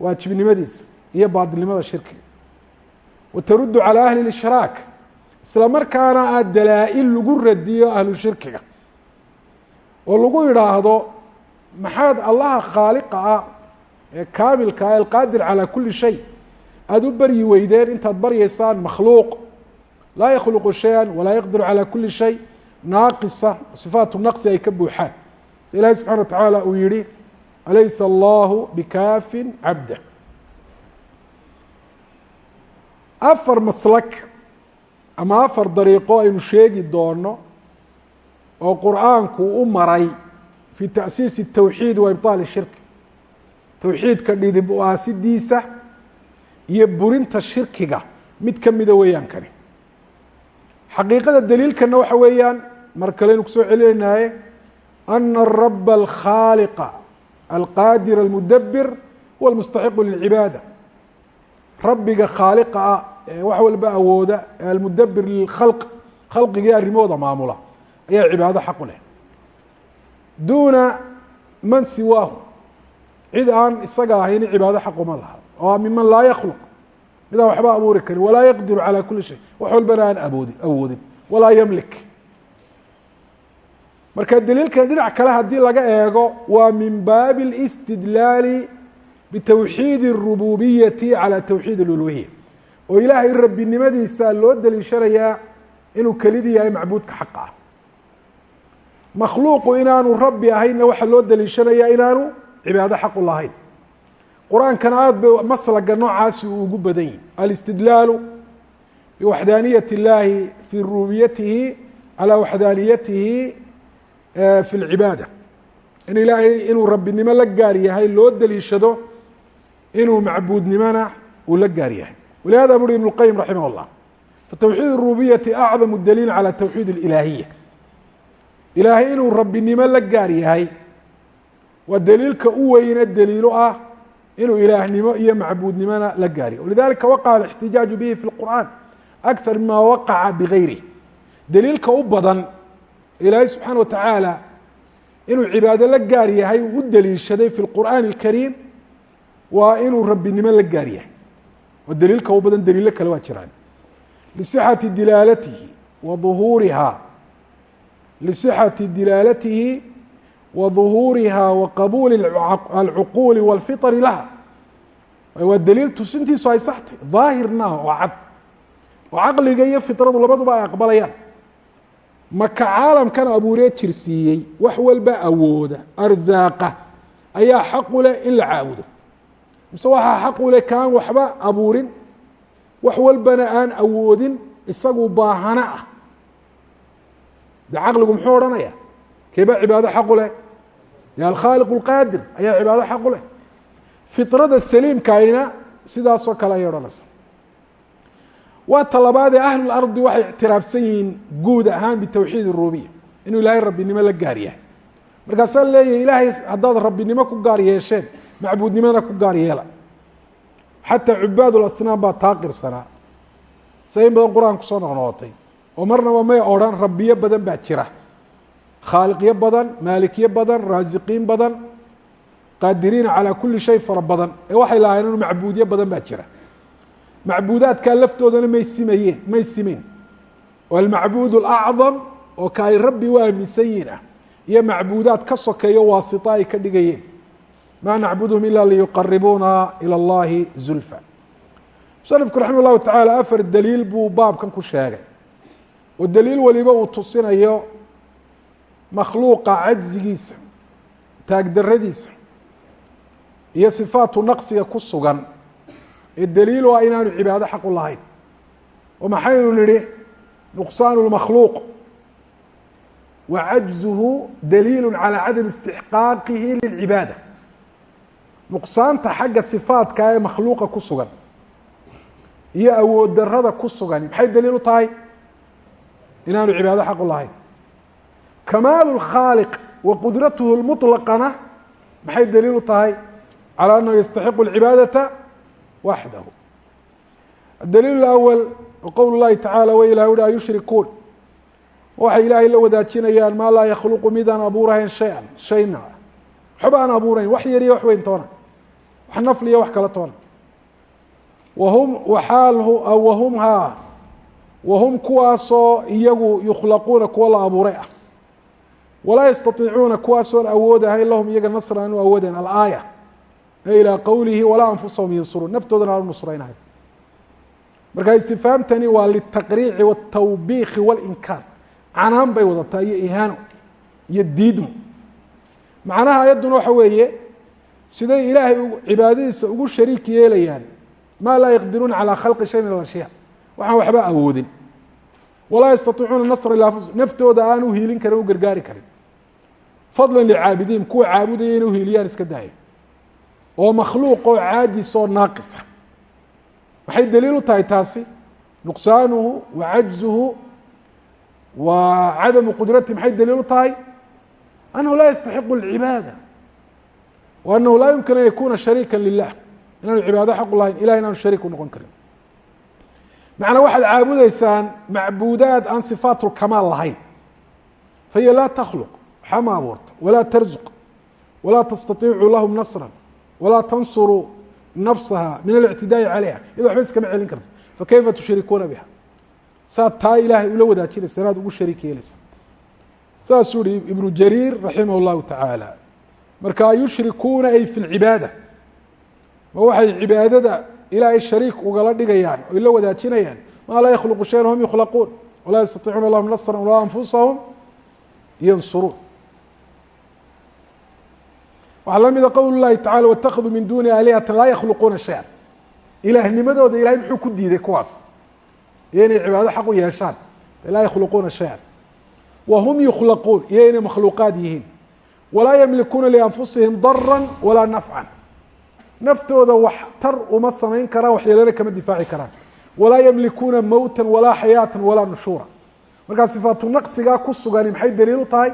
waajibnimadiisa iyo baadilnimada shirkiga wa taruddu calى ahli اishraak isla markaana a dalaa-il lagu radiyo ahlu shirkiga oo lagu idhaahdo maxaad allaha khaaliqa ah ee kaamilka ah alqaadir calى kuli shay aada u baryi weydeen intaad baryeysaan makhluuq laa yakhluqu shaya walaa yaqdiru calى kuli shay naaqisa sifaatu naqsi ay ka buuxaan s ilahi subxana wa tacaala uu yihi alaysa allahu bikaafin cabda afar maslak ama afar dariiqo aynu sheegi doono oo qur'aanku u maray fi taأsiisi الtawxiid wa ibطaal shirki towxiidka dhidib u aasidiisa iyo burinta shirkiga mid kamida weeyaan kani xaqiiqada daliilkana waxa weeyaan mar kaleynu ku soo celinaynaye ana araba alkhaaliqa alqaadir almudabir huwa almustaxiqu lilcibaada. Rabbiga khaaliqa ah ee wax walba awooda ee almudabir lilkhalq khalqigii arrimahooda maamula ayaa cibaado xaq u leh. Duuna man siwaahu. Cid aan isaga ahayn cibaado xaquma laha oo ah miman laa yakhluq mid aan waxba abuuri karin walaa yaqdiru calى kuli shay wax walbana aan aboodi awoodin walaa yamlik marka daliilkan dhinac kale haddii laga eego waa min baabi اlاstidlaali bitowxiid الrububiyati calى towxiid اluluhiya oo ilaahay rabbinimadiisa loo daliishanayaa inuu kelidii yahay macbuudka xaqa ah makhluuqu inaanu rabbi ahaynna waxaa loo daliishanayaa inaanu cibaado xaqu lahayn qur-aankana aada bay maslaga noocaasi uu ugu badan yihi alistidlaalu biwaxdaaniyati اllahi fi rububiyatihi calى waxdaaniyatihi fi اlcibaada in ilaahay inuu rabbinimo la gaar yahay loo daliishado inuu macbuudnimona uu la gaar yahay walihada buri ibn اlqayim raximah اllah fatowxiid الrububiyati acdamu daliil calى towxiid اlilaahiya ilaahay inuu rabbinimo la gaar yahay waa daliilka u weyne daliilo ah inuu ilaahnimo iyo macbuudnimona la gaaryahy walidalika waqaca الاxtijaaju bihi fi اlqur'an akar mima waqaca bigayrih daliilka u badan ilaahay subxaana watacaala inuu cibaado la gaar yahay uu u daliishaday fi lqur'aani اlkariim waa inuu rabbinimo la gaar yahay oo daliilka u badan daliilo kale waa jiraan lisixati dilaalatihi wa uhuuriha lisixati dilaalatihi wa qabuuli alcuquuli wاlfitri laha waa daliil tusintiisu ay saxtay daahirna oo cad oo caqliga iyo fitradu labaduba ay aqbalayaan maka caalamkan abuuree jirsiiyey wax walba awooda arzaaqa ayaa xaqu leh in la caabudo mise waxaa xaqu leh kaan waxba abuurin wax walbana aan awoodin isagu baahana ah de caqligu muxuu odhanaya keebaa cibaado leh ya alkhaaliq اlqaadir ayaa cibaado xaqu leh. Fitrada saliimkaayna sidaasoo kale ayay odhanaysa. Waa talabaadee ahlu lardi waxay ictiraafsan yihiin guud ahaan bitawxiid rububiya inuu ilaahay rabbinimo la gaar yahay. Markaasaa leeyahay ilaahay haddaad rabbinimo ku gaar yeesheen macbuudnimona ku gaar yeela. Xataa cubaad lasnaam baa taa qirsanaa se in badan qur'aan ku soo noqnoqotay. Oo marnaba may odhan rabbiyo badan baa jira khaaliqyo badan maalikyo badan raasiqiin badan qaadiriina calaa kuli shay fara badan. Ee waxay lahayn inu macbuudyo badan baa jira. Macbuudaadkaa laftoodana may simayeen may simeen oo almacbuud alacdam oo ka rabbi u aaminsan yihiin ah. Iyo macbuudaad ka sokeeyo waasita ay ka dhigayeen. Maa nacbudhum ila liyuqaribuuna ilى اllahi zulfa. Musanifku raximah llahu tacaala afar daliil buu baabkan ku sheegay. Oo daliil waliba uu tusinayo makhluuqa cajzigiisa taagdaradiisa iyo sifaatu naqsiga ku sugan ee daliilu ah inaanu cibaado xaq u lahayn. Oo maxaynu nidhi nuqsaanu lmakhluuq wa cajzuhu daliilu calى cadami istixqaaqihi lilcibaada. Nuqsaanta xagga sifaadka ee makhluuqa ku sugan iyo awood darada ku sugan maxay daliil u tahay? Inaanu cibaado xaq u lahayn kamaalu lkhaaliq wa qudratuhu lmuطlaqana maxay daliil u tahay calى anahu yastaxiqu اlcibaadata waxdahu adaliil اأwl qowl اllahi tacala w ilah uhi ayushrikuun waxay ilaahay la wadaajinayaan maa laa yakhluqu midaan abuurahayn shay-an shayna waxba aan abuurayn wax yar iyo wax weyn toona wax nafli iyo wax kala toona wahum waxaalhu wahum haa wahum kuwaasoo iyagu yukhlaquuna kuwa la abuuray ah walaa yastaiicuuna kuwaasoon awood ahayn lahum iyaga nasran aanu awoodayn alaaya. E ilaa qowlihi walaa anfusahum yansuruun. Naftoodana aanu nusraynahay marka istifaamtani waa litaqriici wاtawbiiki walinkaar canaan bay wadataa iyo ihaano iyo diidmo macnaha ayadduna waxa weeye siday ilaahay cibaadadiisa ugu shariik yeelayaan maa laa yaqdiruuna calى khalqi shay min alashyaa waxaan waxba awoodin. Walaa yastaiicuuna nasra naftooda aan u u fadla licaabidiin kuwa caabudaya inay uhiiliyaan iska daaya oo makhluuq oo caajis oo naaqisa maxay daliil u tahay taasi nuqsaanuhu wa cajzuhu wa cadamu qudrati maxay daliil u tahay? Annahu laa yastaxiqu اlcibaada wa anahu laa yumkin an yakuna shariika lilah inaanu cibaado xaq u lahayn ilah inaanu shariik u noqon karin. Macnaa waxaad caabudeysaan macbuudaad aan sifaat lkamaal lahayn. Fahiya laa takhluq waxaa ma abuurta walaa tarzuq walaa tastaiicu lahum nasra walaa tansuru nafsaha min alictidaai calayha iyado waxba iskama celin karta fakayfa tushrikuuna biha saad taa ilaahay ula wadaajinaysa inaad ugu shariik yeelaysa saasuu ihi ibnu jariir raximah اllahu tacaala marka yushrikuuna ay fi lcibaada ma waxay cibaadada ilaahay shariik ugala dhigayaan oy la wadaajinayaan maa laa yakhluqu shayan hum yukhlaquun walaa yastaiicuuna lahum nasra walaa anfusahum yansuruun waxaa la mida qowl lahi tacala watakaduu min duni aalihata laa yakhluquuna shaya ilaahnimadooda ilahay muxuu ku diiday kuwaas. Inay cibaado xaq u yeeshaan laa yakhluquuna shayan. Wa yukhlaquun iyo inay makhluuqaad yihiin. Walaa yamlikuuna lianfusihim dara walaa nafcan naftooda wax tar uma samayn karaan waxyeelana kama difaaci karaan. Walaa yamlikuuna mowta walaa xayaata walaa nushuura. Markaa sifaatu naqsigaa ku sugani maxay daliil u tahay?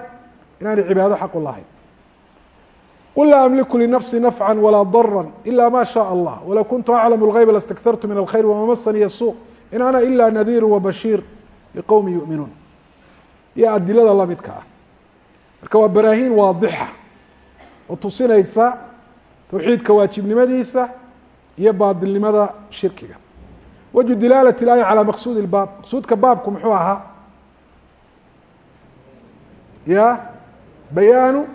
Inaanay cibaado xaq lahayn qul laa amliku linafsi nafca walaa dara ila ma shaء allah walow kuntu aclamu اlgeyba laاstaktartu min alkhayr wama masaniya suu in ana ila nadiiru wabashiir liqowmi yuminuun iyo adilada lamidka ah marka waa baraahiin waadixa oo tusinaysa towxiidka waajibnimadiisa iyo baadilnimada shirkiga wajhu dilaalat اlaaya calى maqsuud اbaab maqsuudka baabku muxuu ahaa ya bayaanu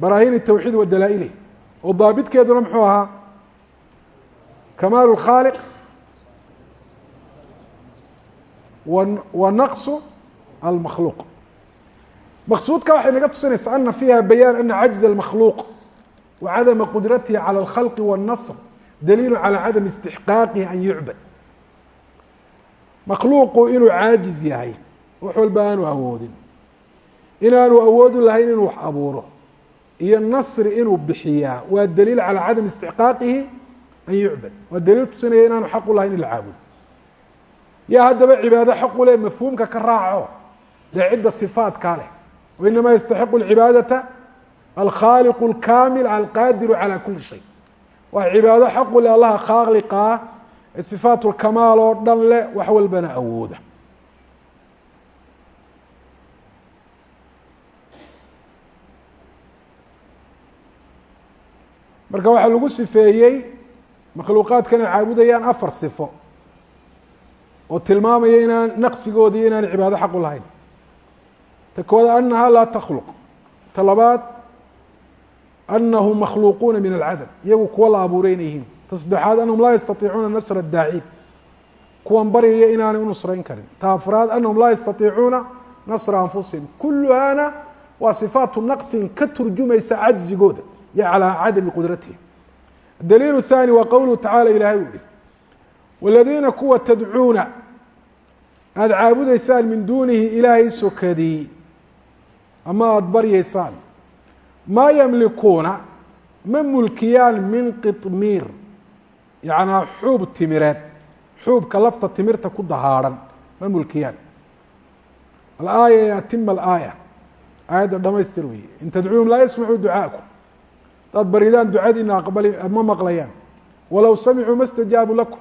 baraahin التwxiid wa dalaa-ilih oo daabitkeeduna muxuu ahaa kamaalu الkhaaliq wa naqصu almakhluuq maqsuudka waxay naga tusinaysaa ana fiiha bayaan ana cajز الmakhluuq wa cadama qudratihi calى اlkhalqi والnasr daliilu calى cadami istixqaaqihi an yucbad makhluuqu inuu caajiz yahay wax walba aanu awoodin inaanu awoodu lahayn inuu wax abuuro iyo nasri inuu bixiyaa. Waa daliil calaa cadam istiqaaqihi an yucbad. Waa daliil tusinaya inaanu xaq u lahayn in la caabudo. Yaa haddaba cibaado xaq u leh mafhuumka ka raaco dee cidda sifaadkaa leh. O yastaxiqu lcibaadata alkhaaliqu alkaamil alqaadiru calaa kuli shay. Waa cibaado xaqu leh allaha khaaliqa ah lkamaal oo dhan leh wax walbana awooda. Marka waxaa lagu sifeeyey makhluuqaadkan ay caabudayaan afar sifo oo tilmaamaya inaan naqsigooda iyo inaan cibaado xaqu lahayn. Ta kooda anaha laa takhluq. Ta labaad anahum makhluuquuna min alcadam iyagu kuwa la abuuray inay yihiin. Ta saddexaad anahum laa yastatiicuuna nasra daaciin kuwan baryaya inaanay unusrayn karin. Ta afraad anahum laa yastatiicuuna nasra anfusihim. Kuluhaana waa sifaatu naqsin ka turjumaysa cajzigooda iyo calaa cadami qudratihim daliil الثاني waa qowluhu tacala ilahay u yihi wاladiina kuwa tadcuuna aada caabudaysaan min duunihi ilaahay sokadii ama aada baryaysaan maa ymlikuuna ma mulkiyaan min qطmiir yanaa xuub timireed xuubka lafta timirta ku dahaadhan ma mulkiyaan alaaya yatima alaaya aayadda dhamaystir weeye in tadcuuhum laa yasmacuu ducaakum hadaad baridaan ducadiina aqbali ma maqlayaan. Walow samicuu ma stajaabu lakum.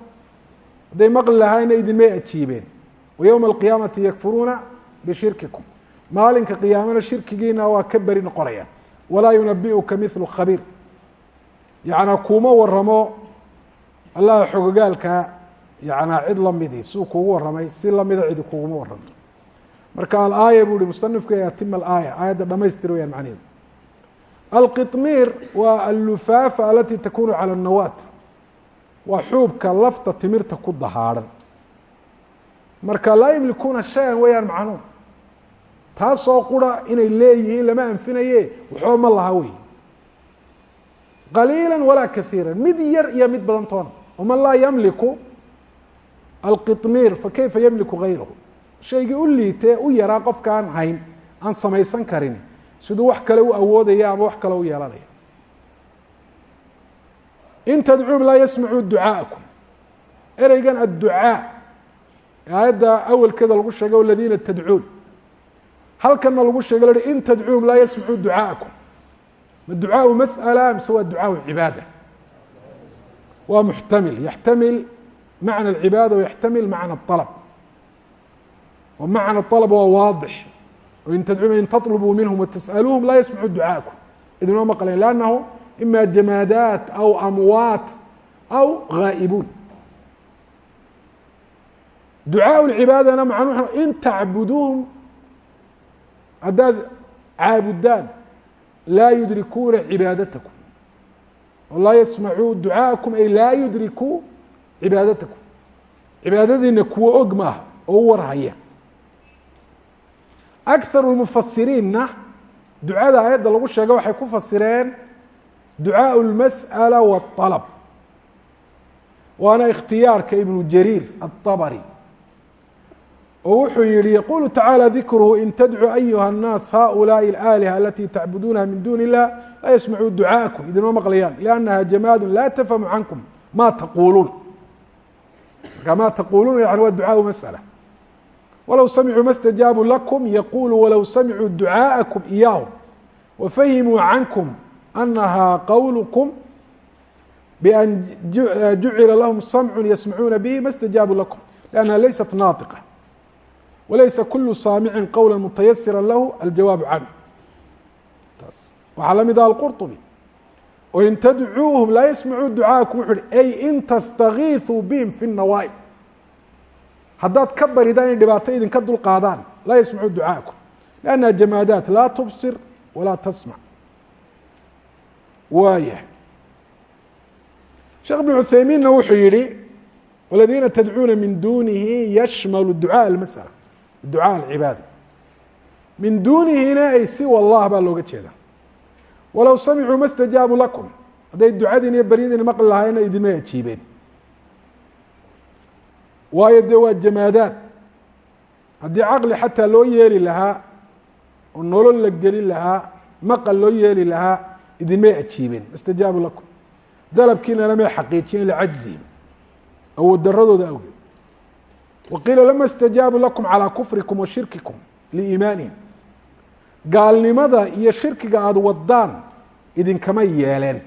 Hadday maqli lahaayna idinmay ajiibeen. Wa yowma alqiyaamati yakfuruuna bishirkikum. Maalinka qiyaamana shirkigiina waa ka beri noqonayaan walaa yunabiuka milu khabiir. Yanaa kuuma waramo allaha xogogaalkaa yanaa cid lamidii siduu kuugu waramay si lamida cidi kuguma waranto marka alaaya buu hi musanifku atima alaaya aayadda dhamaystir weyaan macnaheedu alqimiir waa allufaafa alatii takunu cala anawaat waa xuubka lafta timirta ku dahaaran. Marka laa yimlikuuna shay-an weyaan macnuhu taasoo qura inay leeyihiin lama anfinaye waxba ma laha wey qaliila walaa kaiira mid yar iyo mid badan toona. Waman laa yamliku alqimiir fakayfa yamliku gayrahu shaygii u liitee u yaraa qofka hayn aan samaysan karin siduu wax kale u awoodaya ama wax kale u yeelanaya in tadcuum laa yasmacuu ducaaءakum ereygan adducaa aayadda awelkeeda lagu sheegay waladiina tadcuun halkanna lagu sheegay la in tadcuum laa yasmacuu ducaaءakum ma ducaaءu masأala mise waa ducaaءu cibaada waa muxtamil yaxtamil macna اlcibaada wayaxtamil macna الطalb wa macna الطalb waa waadix in tdcuum in taطlbuu minhum watasأaluuhum laa yasmacu ducaaءakum idinma maqlayn lannahu ima jamaadaat aw amwaat aw gaa'ibuun ducaaء اcibaadana macnu in tacbuduuhum haddaad caabudaan laa yudrikuuna cibaadatakum laa yasmacuu ducaaءakum ay laa yudrikuu cibaadatakum cibaadadiina kuwa og maaha oo u warhaya akar mufasiriinna ducada aayadda lagu sheega waxay ku fasireen ducaaء اlmasأala wالطalb waana ikhtiyaarka ibnu jariir aلطabri oo wuxuu yihi yaqulu tacaalى dikruhu in tadcuu ayuha الnaas haؤulaaءi اlآliهة alati tacbuduunaha min duni الlah laa yasmacuu ducaaءakum idinma maqlayaan لأnnaha jamaad laa tafhamu cankum ma taquuluun marka ma taquuluun yani waa ducaaءu masألة wlow samicuu ma اstajaabuu lakum yaqulu walow samicuu ducaaءakum iyaahum wafahimuu cankum anaha qowlkm ban jucila lahum samcu yasmacuuna bihi ma اstajaabuu lakum lannaha laysat naطiqa walaysa kulu saamicin qowla mutayasira lahu aljawaabu canhu taas waxaa la mid ah alqurطbi o in tadcuuhum laa yasmacuu ducaaءakum wuxu uhi ay in tastagiiثuu bihim fi الnawaa'ib haddaad ka barida inay dhibaato idinka dulqaadaan laa yasmacu ducaakum. Lannaha jamaadaat laa tubsir walaa tasmac. Waayahay sheekh ibn cuthaymiinna wuxuu yihi waladiina tadcuuna min duunihi yashmalu ducaa almasala ducaa alcibaada. Min duunihina ay si wallah baa looga jeedaa. Walow samicuu ma stajaabuu lakum. Hadday ducadiin iyo baryadiina maqli lahaayeenna idinma ajiibeen waayo dee waa jamaadaad haddii caqli xataa loo yeeli lahaa oo nolol la gelin lahaa maqal loo yeeli lahaa idinmay ajiibeen mastajaabu lakum. Dalabkiinana may xaqiijiyeen licajzihim awood daradooda awgeed. Waqiila lama اstajaabuu lakum calىa kufrikum wa shirkikum liiimaanihim gaalnimada iyo shirkiga aada wadaan idinkama yeeleen.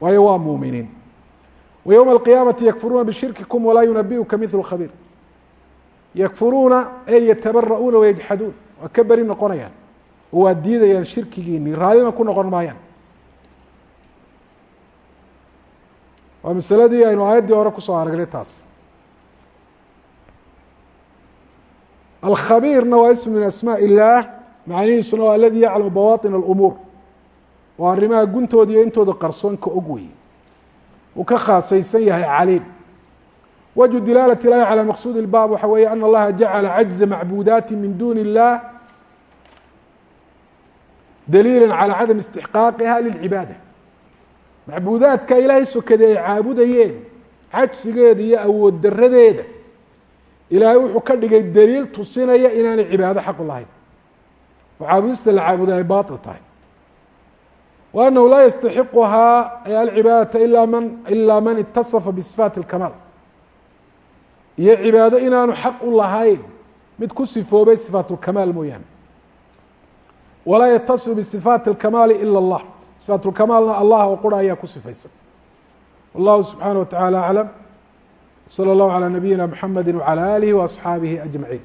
Waayo waa muuminiin wa ywma alqiyaamati yakfuruuna bishirkikum walaa yunabiuka mil khabiir yakfuruuna e yatabara'uuna wayajxaduun waa ka beri noqonayaan oo waa diidayaan shirkigiini raallina ku noqon maayaan waa masaladii aynu aayaddii hore kusoo aragnay taas alkhabiirna waa ism min asmaaء illaah macnihiisuna waa aladi yaclamu bawaطin اlumuur waa arrimaha guntooda iyo intooda qarsoonka og wey uu ka khaasaysan yahay caliim wجه dilaalة الlahi calى maqsuud الbab waxa weeye an اllaha jacala cajزa macbudaati min duni الlah daliila calى cadam istixqaaqiha lilcibaada macbuudaadka ilaahay sokade ay caabudayeen cajsigeeda iyo awood daradeeda ilaahay wuxuu ka dhigay daliil tusinaya inaanay cibaado xaqu lahayn oo caabudista la caabuday ay baطil tahay w anahu laa yastaxiquhaa ay alcibaadaةa ila man ila man itaصfa bصifaati الkamaal iyo cibaado inaanu xaq u lahayn mid ku sifoobay sifaat اlkamaal mooyaane walaa yatasifu bisifaati اlkamaali ila اllah sifaat اlkamaalna allah oo qura ayaa ku sifaysan wallahu subxaanaه wa taعalى aclam slى اllahu عalى nabiyina mxamedi wعalى alihi وaصxaabihi أجmaعiin